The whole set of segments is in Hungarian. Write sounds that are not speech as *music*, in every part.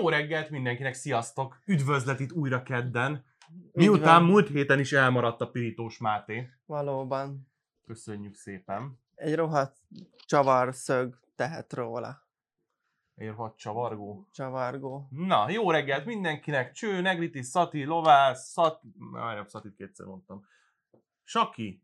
Jó reggelt mindenkinek, sziasztok! Üdvözlet itt újra kedden. Miután múlt héten is elmaradt a Pirítós Máté. Valóban. Köszönjük szépen. Egy rohadt csavar szög tehet róla. Érhat csavargó. Csavargó. Na, jó reggelt mindenkinek! Cső, Negriti, Szati, Lovász, Szat... Várjál, Szatit kétszer mondtam. Saki.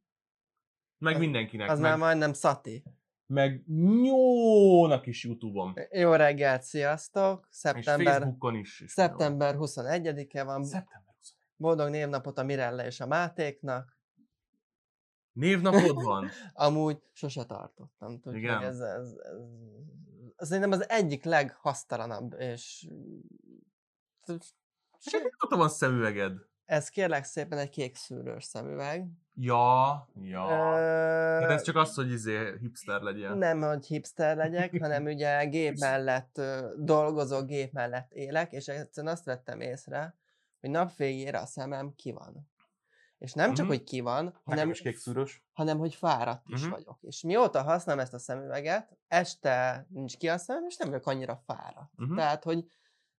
Meg Az- mindenkinek. Az meg, már majdnem Szati. Meg Nyónak is Youtube-on. Jó reggelt, sziasztok! És Szeptember, Facebookon is. is szeptember 21-e van. Szeptember 20. Boldog névnapot a Mirelle és a Mátéknak. Névnapod van? *laughs* Amúgy sose tartottam. Tudjuk, Igen? ez, ez, ez, ez, szerintem az egyik leghasztalanabb, és Ott van szemüveged. Ez kérlek szépen egy kék szűrős szemüveg. Ja, ja. Ö, Hát ez csak az, hogy izé hipster legyen. Nem, hogy hipster legyek, hanem ugye gép *laughs* mellett dolgozó, gép mellett élek, és egyszerűen azt vettem észre, hogy nap végére a szemem ki van. És nem csak, Mhm. hogy ki van, Nekem hanem, hanem hogy fáradt is Mhm. vagyok. És mióta használom ezt a szemüveget, este nincs ki a szemem, és nem vagyok annyira fáradt. Mhm. Tehát, hogy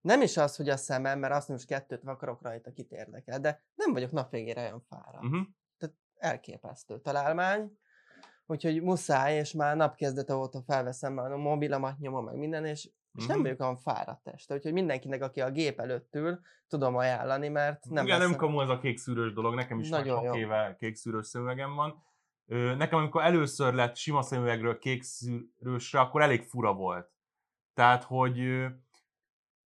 nem is az, hogy a szemem, mert azt most kettőt akarok rajta, kit érdekel, de nem vagyok nap végére olyan fáradt Uh-huh. elképesztő találmány, úgyhogy muszáj, és már napkezdete óta felveszem már a mobilomat, nyomom meg minden, és, és nem Mhm. vagyok olyan fáradt este, úgyhogy mindenkinek, aki a gép előtt ül, tudom ajánlani, mert nem Igen, nem kamu ez a kék szűrős dolog, nekem is már Nagyon sok jó. éve kék szűrős szemüvegem van. Nekem amikor először lett sima szemüvegről kék szűrősre, akkor elég fura volt. Tehát, hogy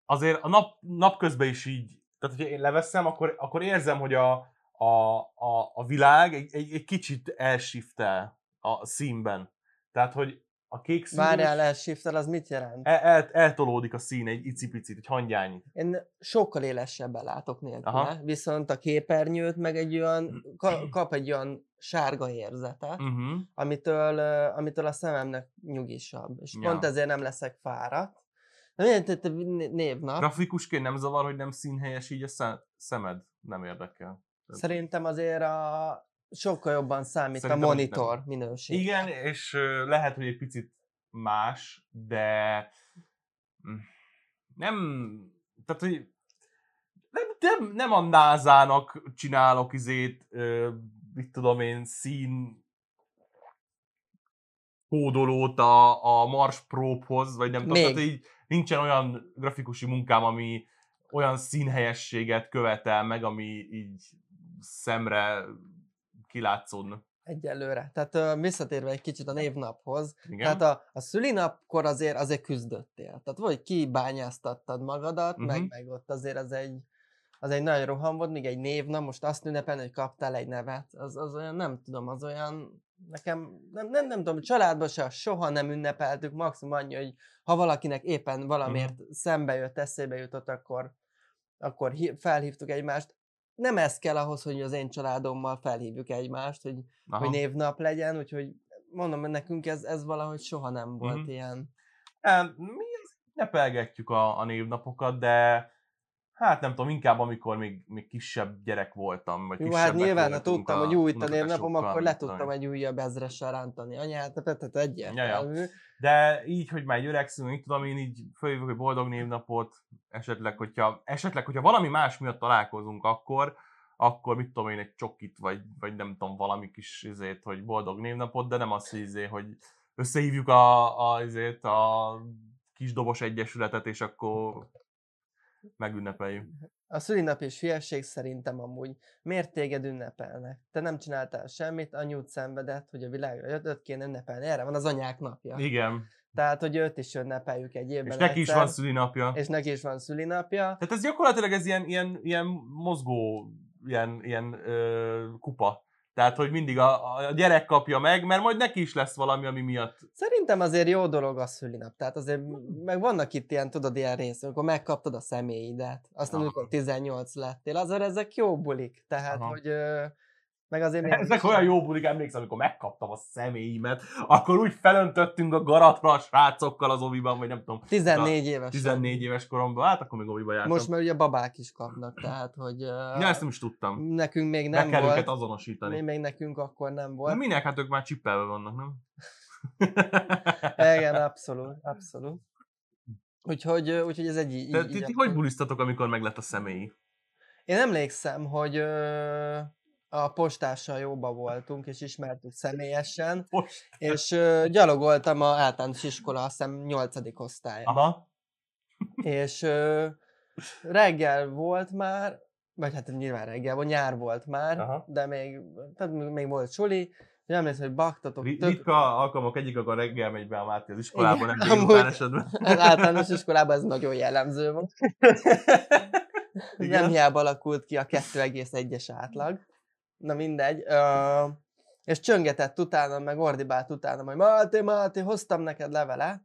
azért a nap, napközben is így, tehát hogyha én leveszem, akkor, akkor érzem, hogy a, a, a, a világ egy, egy, egy kicsit elshiftel a színben. Tehát, hogy a kék szűrős Várjál el, shifter, az mit jelent? el, el, eltolódik a szín egy icipicit, egy hangyányit. Én sokkal élesebben látok nélküle, Aha. viszont a képernyőt meg egy olyan, ka- *clears throat* kap egy olyan sárga érzetet, Uh-huh. amitől, amitől a szememnek nyugisabb, és Ja. pont ezért nem leszek fáradt. Milyen te- te né- névnap? Grafikusként nem zavar, hogy nem színhelyes így a szem- szemed? Nem érdekel. Szerintem azért a sokkal jobban számít Szerintem a monitor minőség. Igen, és lehet, hogy egy picit más, de mm, nem, tehát, hogy nem, nem, nem a NASA-nak csinálok izét, mit tudom én, szín kódolót a, a Mars Probe-hoz, vagy nem tudom, tehát így nincsen olyan grafikusi munkám, ami olyan színhelyességet követel meg, ami így szemre kilátszódna. Egyelőre. Tehát visszatérve egy kicsit a névnaphoz, Igen? tehát a, a szülinapkor azért, azért küzdöttél. Tehát vagy kibányáztattad magadat, uh-huh. Mhm. meg, meg ott azért az egy, az egy nagy roham volt, még egy névnap, most azt ünnepelni, hogy kaptál egy nevet, az, az olyan, nem tudom, az olyan, nekem, nem, nem, nem tudom, családban se soha nem ünnepeltük, maximum annyi, hogy ha valakinek éppen valamiért Mhm. szembe jött, eszébe jutott, akkor, akkor hí- felhívtuk egymást. Nem ez kell ahhoz, hogy az én családommal felhívjuk egymást, hogy Aha. hogy névnap legyen, úgyhogy mondom, hogy nekünk ez, ez valahogy soha nem volt Mhm. ilyen. Mi az, nepelgetjük a, a névnapokat, de hát nem tudom, inkább amikor még, még kisebb gyerek voltam, vagy Jó, hát nyilván, ha tudtam, hogy új a névnapom, akkor le tudtam egy újabb ezressel rántani anyát, tehát egyértelmű. De így, hogy már öregszünk, így tudom, én így följövök, hogy boldog névnapot, esetleg, hogyha, esetleg, hogyha valami más miatt találkozunk, akkor, akkor mit tudom én, egy csokit, vagy, vagy nem tudom, valami kis izét, hogy boldog névnapot, de nem az, hogy, izé, hogy összehívjuk a, a, izét, a kis dobos egyesületet, és akkor megünnepeljük. A szülinap és hülyeség szerintem amúgy miért téged ünnepelnek? Te nem csináltál semmit, anyút szenvedett, hogy a világra jött, kéne ünnepelni. Erre van az anyák napja. Igen. Tehát, hogy őt is ünnepeljük egy évben És neki is egyszer, van szülinapja. És neki is van szülinapja. Tehát ez gyakorlatilag ez ilyen, ilyen, ilyen mozgó, ilyen, ilyen ö, kupa. Tehát, hogy mindig a, a gyerek kapja meg, mert majd neki is lesz valami, ami miatt. Szerintem azért jó dolog a szülinap. Tehát azért meg vannak itt ilyen, tudod, ilyen rész, amikor megkaptad a személyidet, aztán Aha. amikor 18 lettél, azért ezek jó bulik. Tehát, Aha. hogy meg azért még... Ezek olyan jó bulik, emlékszem, amikor megkaptam a személyimet, akkor úgy felöntöttünk a garatra a srácokkal az oviban, vagy nem tudom, 14 éves. 14 éves koromban, hát akkor még oviba jártam. Most már ugye babák is kapnak, tehát, hogy ö, Ja, ezt nem is tudtam. nekünk még nem kell volt. őket azonosítani. Még, még nekünk akkor nem volt. minek? Hát ők már csippelve vannak, nem? *laughs* Igen, abszolút, abszolút. Úgyhogy, úgyhogy ez egy így, Te, így, ti, így hogy bulisztatok, amikor meglett a személyi? Én emlékszem, hogy ö, a postással jóba voltunk, és ismertük személyesen, Most. és ö, gyalogoltam a általános iskola, azt hiszem 8. osztály. Aha. És ö, reggel volt már, vagy hát nyilván reggel volt, nyár volt már, Aha. de még, tehát még volt suli, és emlékszem, hogy baktatok Ri- tök, Ritka alkalmak egyik, akkor reggel megy be a Máté az iskolába, Igen, nem amúgy- esetben. az általános iskolában ez nagyon jellemző volt. Nem Igen. hiába alakult ki a 2,1-es átlag. Na mindegy. Ö, és csöngetett utána, meg ordibált utána, hogy Máté, Máté, hoztam neked levele,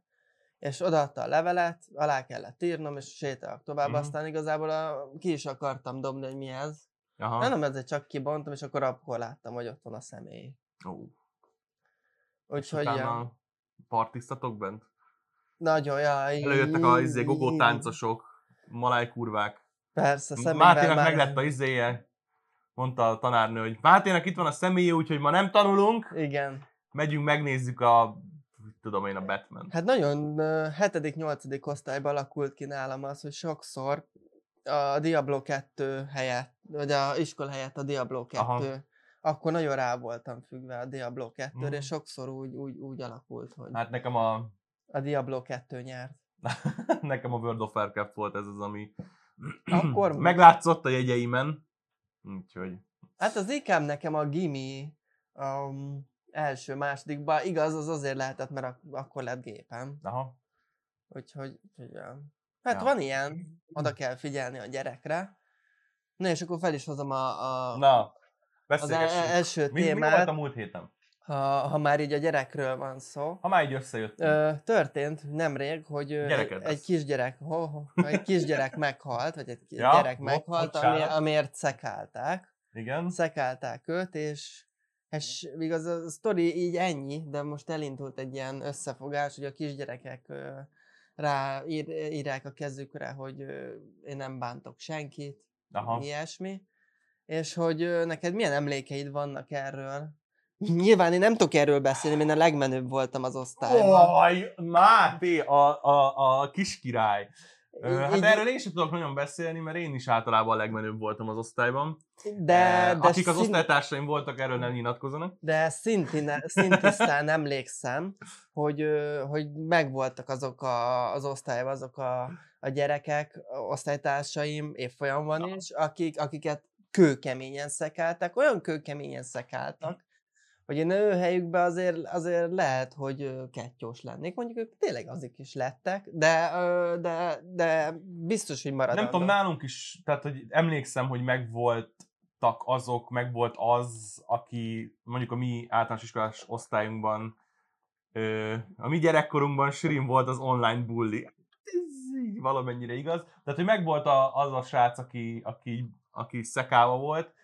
és odaadta a levelet, alá kellett írnom, és sétálok tovább, Mhm. aztán igazából a, ki is akartam dobni, hogy mi ez. Aha. Nem, nem, ezért csak kibontom, és akkor akkor láttam, hogy ott van a személy. Ó. Úgyhogy ja, partiztatok bent? nagyon, ja, Előjöttek a izé, gogó táncosok, malájkurvák. Persze, személyvel Máténak már... meg lett a izéje. Mondta a tanárnő, hogy Máténak itt van a személye, úgyhogy ma nem tanulunk, Igen. megyünk, megnézzük a, tudom én, a Batman. Hát nagyon 7.-8. osztályban alakult ki nálam az, hogy sokszor a Diablo 2 helyett, vagy a iskola helyett a Diablo 2, Aha. akkor nagyon rá voltam függve a Diablo 2-re, Mhm. és sokszor úgy, úgy, úgy alakult, hogy Hát nekem a, a Diablo 2 nyert. *laughs* nekem a World of Warcraft volt ez az, ami Akkor- *clears throat* meglátszott a jegyeimen. Úgyhogy, Hát az inkább nekem a Gimi um, első, másodikban, igaz, az azért lehetett, mert ak- akkor lett gépem. aha. Úgyhogy, ja. hát Ja. van ilyen, oda kell figyelni a gyerekre. Na és akkor fel is hozom a, a, Na, az beszélgessünk. el- első mi, mi volt témát, a múlt héten? Ha, ha már így a gyerekről van szó. Ha már így összejöttünk. Ö, történt nemrég, hogy ö, egy, lesz. kisgyerek, ho, ho, egy *laughs* kisgyerek meghalt, vagy egy Ja, gyerek bo- meghalt, ami, amiért szekálták. Igen. Szekálták őt, és és igaz, a sztori így ennyi, de most elindult egy ilyen összefogás, hogy a kisgyerekek rá ír, írják a kezükre, hogy én nem bántok senkit, Aha. ilyesmi, és hogy neked milyen emlékeid vannak erről? Nyilván én nem tudok erről beszélni, mert én a legmenőbb voltam az osztályban. Oj, Máté, a, a, a kis király. Hát így- erről én sem tudok nagyon beszélni, mert én is általában a legmenőbb voltam az osztályban. de, de, Akik az osztálytársaim voltak, erről nem nyilatkozanak. de szintén, szintisztán emlékszem, hogy, hogy megvoltak azok a, az osztályban azok a, a gyerekek, osztálytársaim évfolyamban is, akik, akiket kőkeményen szekáltak, olyan kőkeményen szekáltak, hogy én ő helyükben azért, azért lehet, hogy ö, kettyós lennék. Mondjuk ők tényleg azik is lettek, de, de, de biztos, hogy maradandó. Nem tudom, nálunk is, tehát hogy emlékszem, hogy megvoltak azok, megvolt az, aki mondjuk a mi általános iskolás osztályunkban, a mi gyerekkorunkban Sirin volt az online bully. Ez így valamennyire igaz. Tehát, hogy megvolt az a srác, aki, aki, aki szekálva volt.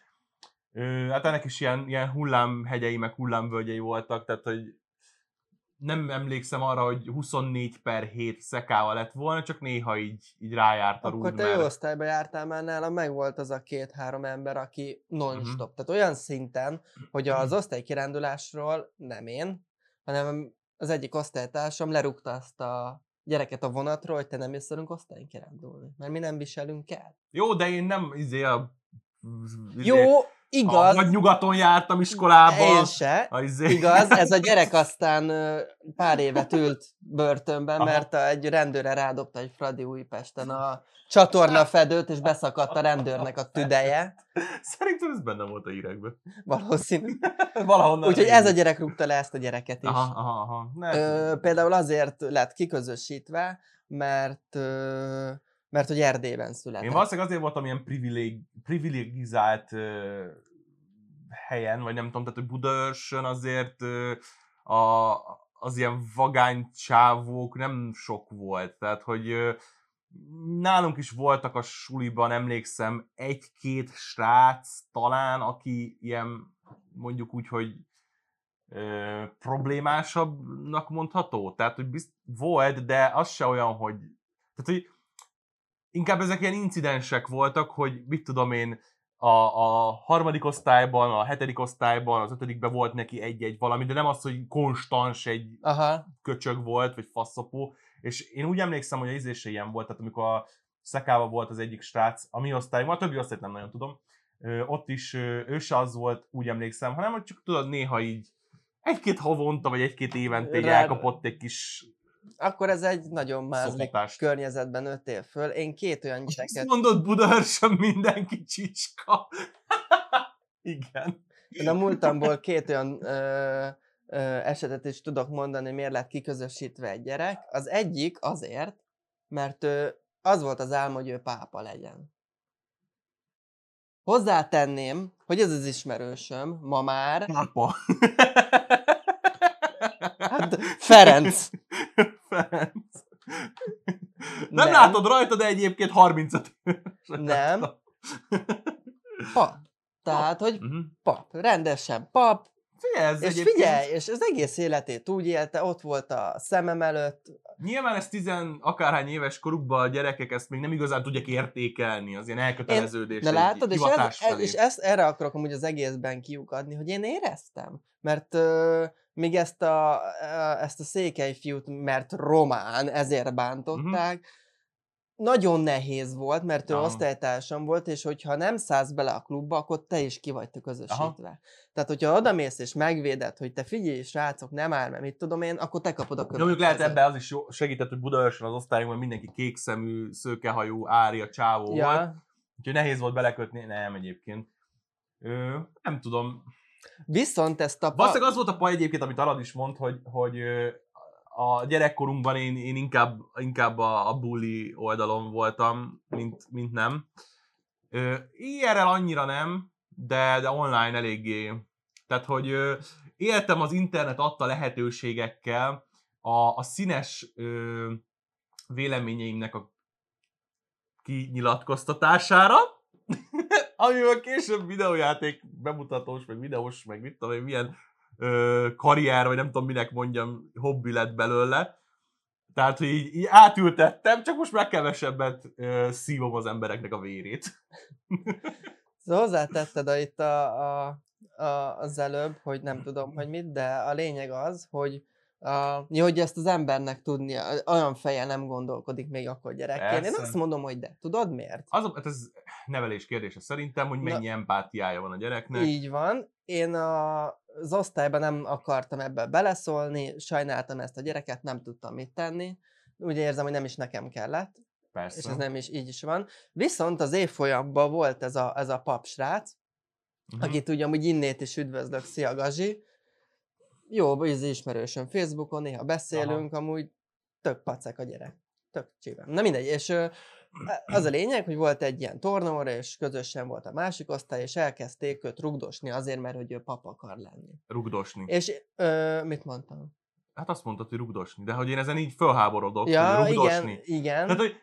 Hát ennek is ilyen, ilyen hullámhegyei, meg hullámvölgyei voltak, tehát, hogy nem emlékszem arra, hogy 24 per 7 szekálva lett volna, csak néha így, így rájárt a Akkor rúd, te jó osztályba jártál már nálam, meg volt az a két-három ember, aki non-stop. Mhm. Tehát olyan szinten, hogy az osztálykirándulásról nem én, hanem az egyik osztálytársam lerúgta azt a gyereket a vonatról, hogy te nem jössz velünk osztálykirándulni. Mert mi nem viselünk el. Jó, de én nem izé a... izé, Jó, a, igaz, vagy nyugaton jártam iskolába. én se. A, izé, Igaz, ez a gyerek *laughs* aztán pár évet ült börtönben, Aha. mert a, egy rendőre rádobta egy Fradi Újpesten a csatorna fedőt, és beszakadt a rendőrnek a tüdeje. Szerintem ez benne volt a hírekben. Valószínű. *laughs* Valahonnan. Úgyhogy ez a gyerek rúgta le ezt a gyereket is. Aha, aha, aha. Ne, Ö, például azért lett kiközösítve, mert, ö, mert hogy Erdélyben született. Én valószínűleg azért voltam ilyen privileg, privilegizált ö, helyen, vagy nem tudom, tehát hogy Budaörsön azért ö, a, az ilyen vagány csávók nem sok volt. Tehát, hogy ö, nálunk is voltak a suliban, emlékszem, egy-két srác talán, aki ilyen mondjuk úgy, hogy ö, problémásabbnak mondható. Tehát, hogy bizt, volt, de az se olyan, hogy... Tehát, hogy inkább ezek ilyen incidensek voltak, hogy mit tudom én, a, a harmadik osztályban, a hetedik osztályban, az ötödikben volt neki egy-egy valami, de nem az, hogy konstans egy Aha, köcsög volt, vagy faszopó. és én úgy emlékszem, hogy a izése ilyen volt, tehát amikor a Szekáva volt az egyik srác, a mi osztályunk, a többi osztályt nem nagyon tudom, ott is ő se az volt, úgy emlékszem, hanem hogy csak tudod, néha így egy-két havonta, vagy egy-két évente így Rá- elkapott egy kis Akkor ez egy nagyon mázlik szopatást. környezetben nőttél föl. Én két olyan Azt gyereket, mondod Budaörsön mindenki csicska. *laughs* Igen. én a múltamból két olyan ö, ö, esetet is tudok mondani, miért lett kiközösítve egy gyerek. Az egyik azért, mert ő, az volt az álma, hogy ő pápa legyen. Hozzátenném, hogy ez az ismerősöm ma már, Pápa. *laughs* Ferenc. *laughs* Ferenc. Nem, Nem. látod rajta, de egyébként 35 évesen Nem. Pap. Tehát, hogy Mhm. pap, rendesen pap, Figyelj, ez és egyébként- figyelj, és az egész életét úgy élte, ott volt a szemem előtt, Nyilván ez tizen akárhány éves korukban a gyerekek ezt még nem igazán tudják értékelni, az ilyen elköteleződés. De látod, és, ez, felé. és ezt erre akarok amúgy az egészben kiukadni, hogy én éreztem. Mert ö, még ezt a, ö, ezt a székely fiút, mert román, ezért bántották, nagyon nehéz volt, mert ő Aha. osztálytársam volt, és hogyha nem szállsz bele a klubba, akkor te is ki vagy közösítve. Tehát, hogyha odamész és megvéded, hogy te figyelj, srácok, nem áll, mert mit tudom én, akkor te kapod a De mondjuk lehet következőt. ebbe az is jó, segített, hogy Budaörsön az osztályunkban mindenki kékszemű, szőkehajú, ária, csávó volt. Ja. Úgyhogy nehéz volt belekötni, nem egyébként. Ö, nem tudom. Viszont ezt a... pa- Valószínűleg az volt a paj egyébként, amit Arad is mond, hogy, hogy a gyerekkorunkban én, én inkább, inkább a, a bully oldalon voltam, mint, mint nem. IRL annyira nem, de, de online eléggé. Tehát, hogy éltem az internet adta lehetőségekkel a, a színes ö, véleményeimnek a kinyilatkoztatására, *laughs* amivel később videójáték bemutatós, meg videós, meg mit tudom én, milyen ö, karrier, vagy nem tudom minek mondjam, hobbi lett belőle. Tehát, hogy így, így átültettem, csak most már kevesebbet ö, szívom az embereknek a vérét. *laughs* Szóval hozzátetted a, itt a, a, a, az előbb, hogy nem tudom, hogy mit, de a lényeg az, hogy ja, hogy ezt az embernek tudnia, olyan fejjel nem gondolkodik még akkor gyerekként. Én azt mondom, hogy de. Tudod miért? Az, hát ez nevelés kérdése szerintem, hogy Na- mennyi empátiája van a gyereknek. Így van. Én a, az osztályban nem akartam ebbe beleszólni, sajnáltam ezt a gyereket, nem tudtam mit tenni. Úgy érzem, hogy nem is nekem kellett, Persze. és ez nem is így is van. Viszont az évfolyamban volt ez a, ez a papsrác, Mhm. akit ugye amúgy innét is üdvözlök, szia Gazi. Jó, ez ismerősöm Facebookon, néha beszélünk, Aha. amúgy tök pacek a gyerek. Tök csíven. Na mindegy, és ö, *clears throat* az a lényeg, hogy volt egy ilyen tornóra, és közösen volt a másik osztály, és elkezdték őt rugdosni azért, mert hogy ő papa akar lenni. Rugdosni. És ö, mit mondtam? Hát azt mondtad, hogy rugdosni, de hogy én ezen így fölháborodok, Ja, hogy igen, rugdosni. igen. Tehát, hogy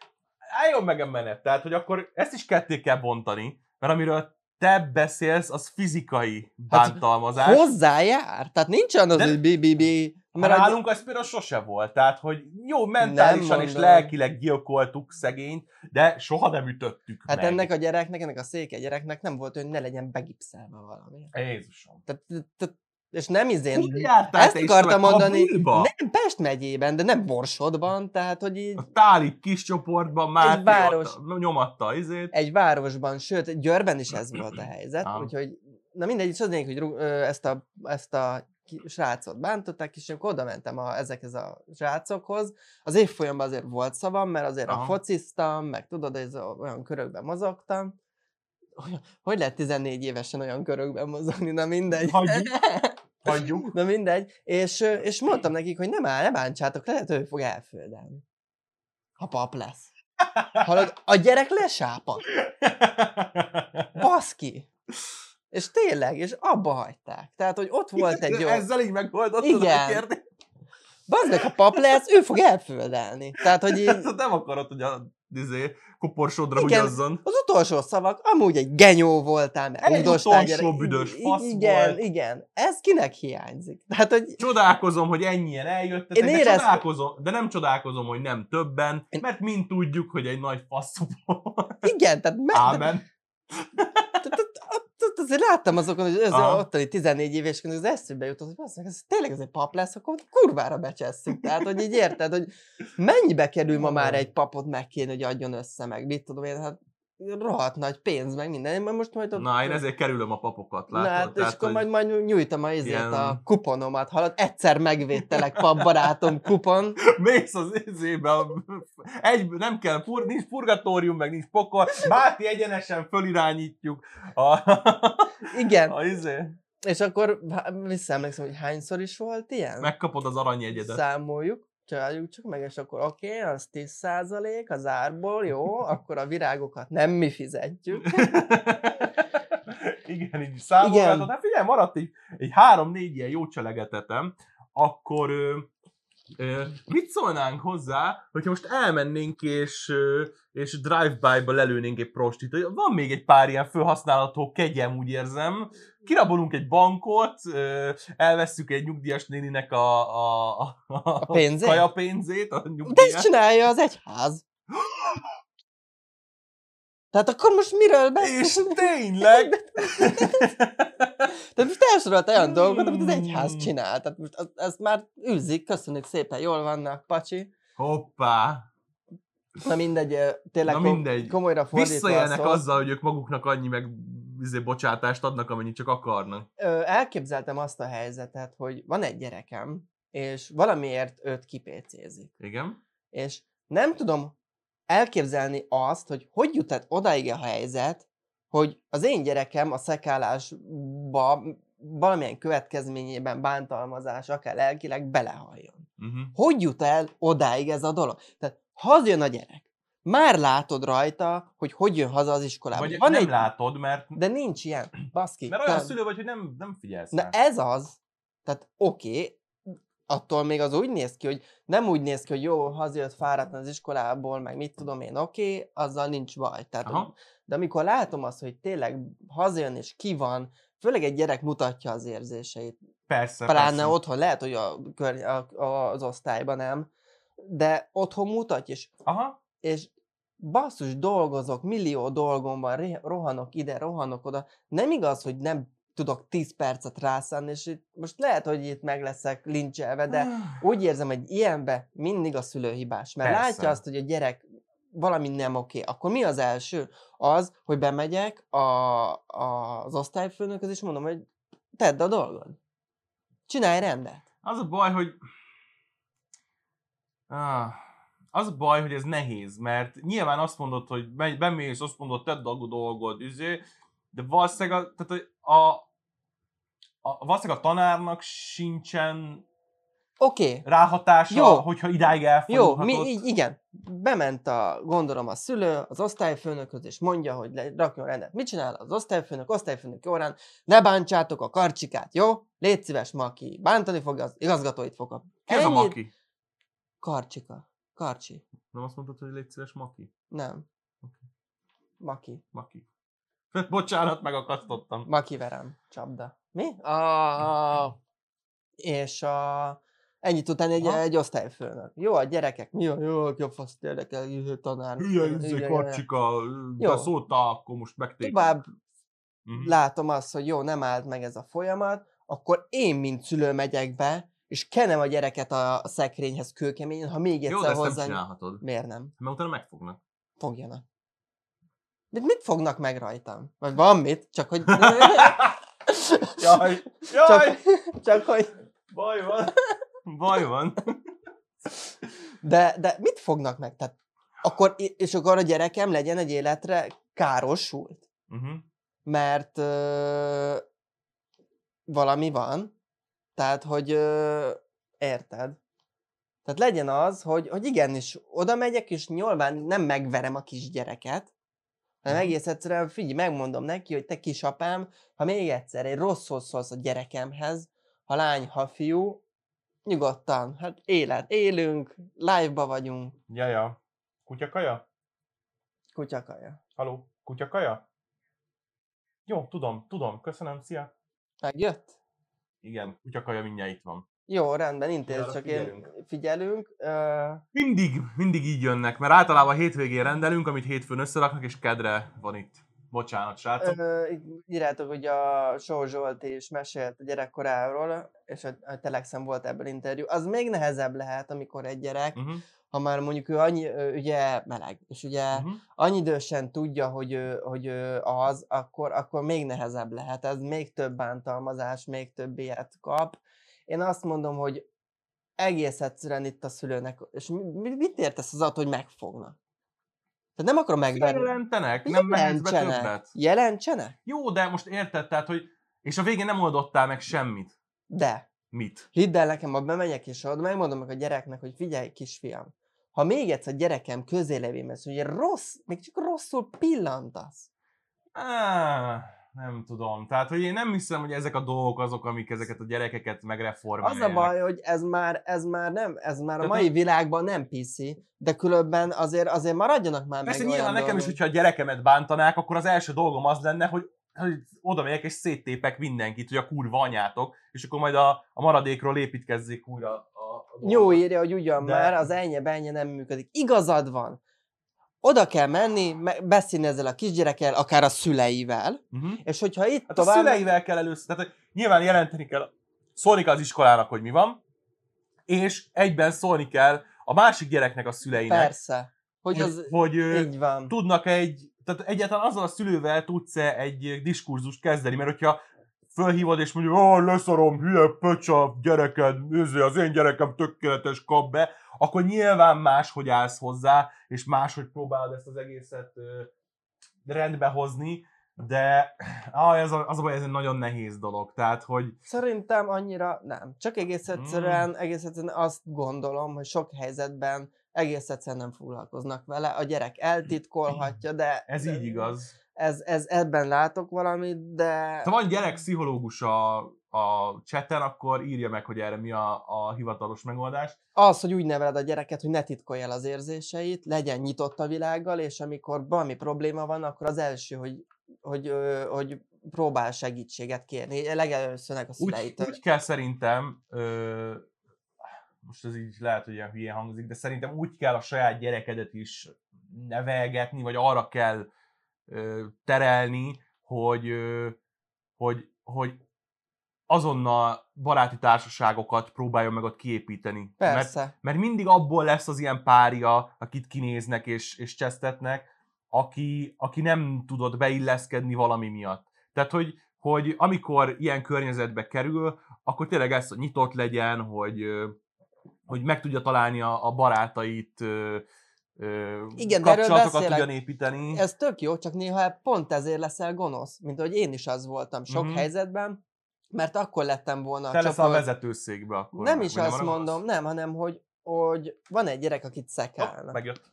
álljon meg a menet. Tehát, hogy akkor ezt is ketté kell bontani, mert amiről te beszélsz, az fizikai Hát, bántalmazás. Hozzájár? Tehát nincs olyan az, hogy bi-bi-bi. Mert nálunk az például sose volt. Tehát, hogy jó, mentálisan és lelkileg gyilkoltuk szegényt, de soha nem ütöttük Hát meg. ennek a gyereknek, ennek a székely gyereknek nem volt, hogy ne legyen begipszelve valami. Jézusom. Tehát, tehát, és nem izén... Ezt akartam mondani, nem Pest megyében, de nem Borsodban, tehát, hogy így A Tálib kis csoportban már város. nyomatta izét. egy városban, sőt, Győrben is ez volt a *clears throat* helyzet, Ah. úgyhogy, na mindegy, és az lényeg, hogy rú- ö, ezt a, ezt a ki- srácot bántották, és akkor oda mentem a, ezekhez a srácokhoz. Az évfolyamban azért volt szavam, mert azért Aha. a fociztam, meg tudod, ez olyan körökben mozogtam. Olyan, hogy lehet 14 évesen olyan körökben mozogni, na mindegy. Hagyjuk. Hagyjuk. Na mindegy, és, és mondtam nekik, hogy nem áll, ne bántsátok, lehet, hogy ő fog elföldelni. Ha pap lesz. Hallod, a gyerek lesápat. Baszki. És tényleg, és abba hagyták. Tehát, hogy ott volt egy jó... Ezzel így megoldottad Igen. a kérdést. Bazd meg, ha pap lesz, ő fog elföldelni. Tehát, hogy Ezt *laughs* nem akarod, hogy a izé, koporsodra Igen. hugyazzon. az utolsó szavak, amúgy egy genyó voltál, mert Egy utolsó büdös fasz Igen, volt. igen. Ez kinek hiányzik? Tehát, hogy Csodálkozom, hogy ennyien eljöttetek, Én de, csodálkozom, de nem csodálkozom, hogy nem többen, Én- mert mind tudjuk, hogy egy nagy faszú volt. igen, tehát, me, Ámen. tehát- azért láttam azokon, hogy Aha. ottani 14 évesként az eszébe jutott, hogy basszus, ez tényleg ez egy pap lesz, akkor kurvára becsesszük. Tehát, hogy így érted, hogy mennyibe kerül ma már egy papot meg kéne, hogy adjon össze meg, mit tudom én, hát rohadt nagy pénz, meg minden. Én most majd ott... Na, én ezért kerülöm a papokat, Na, látod? hát, és akkor majd, majd nyújtam a, izét, ilyen- a kuponomat, hallod? Egyszer megvédtelek, papbarátom kupon. *laughs* Mész az izébe, a- egy, nem kell, pur, nincs purgatórium, meg nincs pokol, Máti egyenesen fölirányítjuk a, *laughs* Igen, a izé. és akkor visszaemlékszem, hogy hányszor is volt ilyen? Megkapod az aranyjegyedet. Számoljuk, csináljuk csak meg, és akkor oké, okay, az 10% az árból, jó, akkor a virágokat nem mi fizetjük. *laughs* Igen, így számolgatod. Hát figyelj, maradt egy, egy három-négy ilyen jó cselegetetem, akkor mit szólnánk hozzá, hogyha most elmennénk és, és drive-by-ba lelőnénk egy prostit. Van még egy pár ilyen felhasználható kegyem, úgy érzem. Kirabolunk egy bankot, ö, elvesszük egy nyugdíjas néninek a, a, a, a, pénzét? kaja pénzét, a De ezt csinálja az egyház. Tehát akkor most miről És beszélünk? tényleg! *laughs* Tehát most elsorolt olyan dolgokat, amit az egyház csinál. Tehát most ezt már űzik, köszönjük szépen, jól vannak, pacsi. Hoppá! Na mindegy, tényleg Na mindegy. komolyra fordítva a Visszaélnek szót. azzal, hogy ők maguknak annyi meg izé, bocsátást adnak, amennyit csak akarnak. Ö, elképzeltem azt a helyzetet, hogy van egy gyerekem, és valamiért őt kipécézik. Igen? És nem tudom elképzelni azt, hogy hogy jut el odáig a helyzet, hogy az én gyerekem a szekálásba valamilyen következményében bántalmazás, akár lelkileg belehalljon. Uh-huh. Hogy jut el odáig ez a dolog? Tehát hazajön a gyerek, már látod rajta, hogy hogy jön haza az iskolába. Vagy Van nem egy... látod, mert, De nincs ilyen. Baszki. mert olyan te- szülő vagy, hogy nem, nem figyelsz Na ez az. Tehát oké, okay, attól még az úgy néz ki, hogy nem úgy néz ki, hogy jó, hazajött fáradtan az iskolából, meg mit tudom én, oké, okay, azzal nincs baj. Tehát, Aha. de amikor látom azt, hogy tényleg hazajön és ki van, főleg egy gyerek mutatja az érzéseit. Persze, Pláne persze. otthon, lehet, hogy a, a, az osztályban nem, de otthon mutatja, és Aha. és basszus, dolgozok, millió dolgom van, rohanok ide, rohanok oda. Nem igaz, hogy nem tudok 10 percet rászánni, és itt, most lehet, hogy itt meg leszek lincselve, de úgy érzem, hogy ilyenbe mindig a szülő hibás. Mert Persze. látja azt, hogy a gyerek valami nem oké. Akkor mi az első? Az, hogy bemegyek a, a, az osztályfőnökhöz, és mondom, hogy tedd a dolgod. Csinálj rendet. Az a baj, hogy... Ah, az a baj, hogy ez nehéz, mert nyilván azt mondod, hogy bemész, azt mondod, tedd a dolgod, izé, de valószínűleg a, tehát a, a, a, valószínűleg a tanárnak sincsen Oké, okay. ráhatása, Jó. hogyha idáig Jó, mi, igen. Bement a, gondolom a szülő az osztályfőnökhöz, és mondja, hogy le, rakjon rendet. Mit csinál az osztályfőnök? Osztályfőnök órán, ne bántsátok a karcsikát, jó? Légy szíves, Maki. Bántani fog, az igazgatóit fog kapni. Ki az a Maki? Karcsika. Karcsi. Nem azt mondtad, hogy légy szíves Maki? Nem. Oké. Maki. Maki. *laughs* Bocsánat, megakasztottam. Maki verem. Csapda. Mi? A, és a, ennyit után egy, Aha. egy osztályfőnök. Jó, a gyerekek, mi a jó, aki a faszt érdekel, tanár. Hülye, izé, karcsika, szólta, akkor most megték. Tovább Mhm. látom azt, hogy jó, nem állt meg ez a folyamat, akkor én, mint szülő megyek be, és kenem a gyereket a szekrényhez kőkeményen, ha még Jó, de egyszer ezt nem hozzá... csinálhatod. Miért nem? Mert utána megfognak. Fogjanak. Mit, mit fognak meg rajtam? Vagy van mit? Csak hogy... *laughs* Jaj, csak, jaj, csak hogy... baj van. Baj van. De, de mit fognak meg? Tehát akkor, és akkor a gyerekem legyen egy életre károsult, Uh-huh. mert ö, valami van. Tehát, hogy ö, érted? Tehát legyen az, hogy, hogy igenis, oda megyek, és nyilván nem megverem a kisgyereket, hanem egész egyszerűen figyelj, megmondom neki, hogy te kisapám, ha még egyszer egy rossz szólsz a gyerekemhez, ha lány, ha fiú, nyugodtan, hát élet, élünk, live-ba vagyunk, Jaja. Kutyakaja? kutyakaja. Haló? Kutyakaja? Jó, tudom, tudom. Köszönöm, szia. Megjött? Igen, kutyakaja mindjárt itt van. Jó, rendben, intéz, csak figyelünk. én figyelünk. Ö, Mindig, mindig így jönnek, mert általában hétvégén rendelünk, amit hétfőn összeraknak, és kedre van itt. Bocsánat, srácok. Itt írjátok, hogy a Só Zsolt is mesélt a gyerekkoráról, és a, a Telexen volt ebből interjú. Az még nehezebb lehet, amikor egy gyerek, Uh-huh. ha már mondjuk ő annyi, ő ugye meleg, és ugye Uh-huh. annyi idősen tudja, hogy ő, hogy ő az, akkor, akkor még nehezebb lehet. Ez még több bántalmazás, még több ilyet kap. Én azt mondom, hogy egész egyszerűen itt a szülőnek, és mi- mi- mit értesz az alatt, hogy megfognak? Tehát nem akarom megverni. Jelentenek, nem Jelentsenek. többet. Jelentsenek? Jó, de most érted, tehát, hogy és a végén nem oldottál meg semmit. De. Mit? Hidd el nekem, ha bemegyek és ott megmondom meg a gyereknek, hogy figyelj, kisfiam, ha még egyszer gyerekem közélevé mész, hogy rossz, még csak rosszul pillantasz, Á, nem tudom. Tehát, hogy én nem hiszem, hogy ezek a dolgok azok, amik ezeket a gyerekeket megreformálják. Az a baj, hogy ez már, ez már nem, ez már a mai a- világban nem piszi, de különben azért, azért maradjanak már Persze meg nyilván olyan nekem is, dolgok. hogyha a gyerekemet bántanák, akkor az első dolgom az lenne, hogy, hogy oda megyek és széttépek mindenkit, hogy a kurva anyátok, és akkor majd a, a maradékról építkezzék újra a, a Jó írja, hogy ugyan De- már az ennyi benye nem működik. Igazad van. Oda kell menni, me- beszélni ezzel a kisgyerekkel, akár a szüleivel, Uh-huh. és hogyha itt Hát a tovább... szüleivel kell először, tehát hogy nyilván jelenteni kell, szólni kell az iskolának, hogy mi van, és egyben szólni kell a másik gyereknek a szüleinek, Persze. Hogy hogy, az... hogy Így van. tudnak egy, tehát egyáltalán azzal a szülővel tudsz-e egy diskurzust kezdeni, mert hogyha fölhívod és mondjuk, ó, leszarom, hülye pöcs a gyereked, őzé, az én gyerekem tökéletes, kap be, akkor nyilván máshogy állsz hozzá, és máshogy próbálod ezt az egészet rendbe hozni, de ah, ez a, az a baj, ez egy nagyon nehéz dolog, tehát, hogy Szerintem annyira nem. Csak egész Hmm. egyszerűen, egész egyszerűen azt gondolom, hogy sok helyzetben egész egyszerűen nem foglalkoznak vele. A gyerek eltitkolhatja, de ez így igaz. Ez, ez, ebben látok valamit, de Ha van gyerek pszichológus a, a chaten, akkor írja meg, hogy erre mi a, a hivatalos megoldás. az, hogy úgy neveled a gyereket, hogy ne titkolja el az érzéseit, legyen nyitott a világgal, és amikor valami probléma van, akkor az első, hogy, hogy, hogy, hogy próbál segítséget kérni, legelőször a Úgy, szüleitől. úgy kell szerintem, ö, most ez így lehet, hogy ilyen hülyén hangzik, de szerintem úgy kell a saját gyerekedet is nevelgetni, vagy arra kell ö, terelni, hogy, ö, hogy, hogy azonnal baráti társaságokat próbáljon meg ott kiépíteni. Mert Persze. mert mindig abból lesz az ilyen párja, akit kinéznek és, és csesztetnek, aki, aki nem tudott beilleszkedni valami miatt. Tehát, hogy, hogy amikor ilyen környezetbe kerül, akkor tényleg ez, hogy nyitott legyen, hogy, hogy meg tudja találni a, a barátait, Igen, erről kapcsolatokat beszélek. tudjon építeni. Ez tök jó, csak néha pont ezért leszel gonosz, mint hogy én is az voltam sok Mhm. helyzetben, mert akkor lettem volna Te lesz a vezetőszékbe akkor. Nem is azt mondom, gondolsz? nem, hanem hogy, hogy van egy gyerek, akit szekálnak. megjött.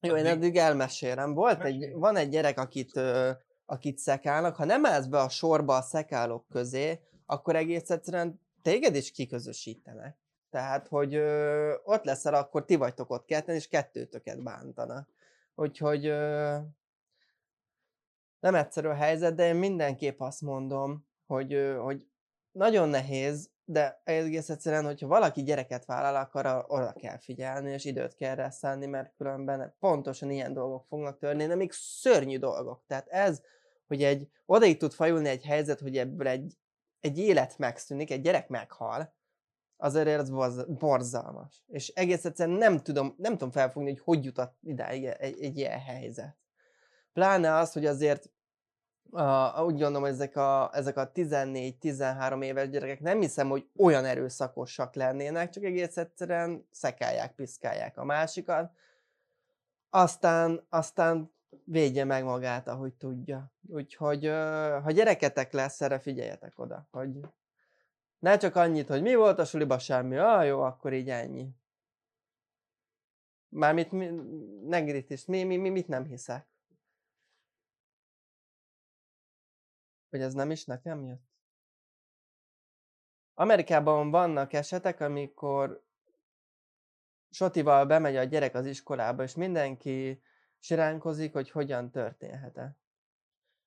Jó, én eddig elmesélem. Volt egy, van egy gyerek, akit, ö, akit szekálnak. Ha nem állsz be a sorba a szekálók közé, akkor egész egyszerűen téged is kiközösítenek. Tehát, hogy ö, ott leszel, akkor ti vagytok ott ketten, és kettőtöket bántanak. Úgyhogy ö, nem egyszerű a helyzet, de én mindenképp azt mondom, hogy, hogy nagyon nehéz, de egész egyszerűen, hogyha valaki gyereket vállal, akkor arra kell figyelni, és időt kell rá szánni, mert különben pontosan ilyen dolgok fognak történni, de még szörnyű dolgok. Tehát ez, hogy egy, odaig tud fajulni egy helyzet, hogy ebből egy, egy élet megszűnik, egy gyerek meghal, azért ez borz- borzalmas. És egész egyszerűen nem tudom, nem tudom felfogni, hogy hogy jutott idáig egy, egy ilyen helyzet. Pláne az, hogy azért Uh, úgy gondolom, hogy ezek a, ezek a 14-13 éves gyerekek nem hiszem, hogy olyan erőszakosak lennének, csak egész egyszerűen szekálják, piszkálják a másikat. Aztán, aztán védje meg magát, ahogy tudja. Úgyhogy, uh, ha gyereketek lesz, erre figyeljetek oda, hogy ne csak annyit, hogy mi volt a suliba semmi, ah, jó, akkor így ennyi. Mármint mi, negrit is, mi, mi, mi, mit nem hiszek. Hogy ez nem is nekem jött? Amerikában vannak esetek, amikor Sotival bemegy a gyerek az iskolába, és mindenki siránkozik, hogy hogyan történhet-e.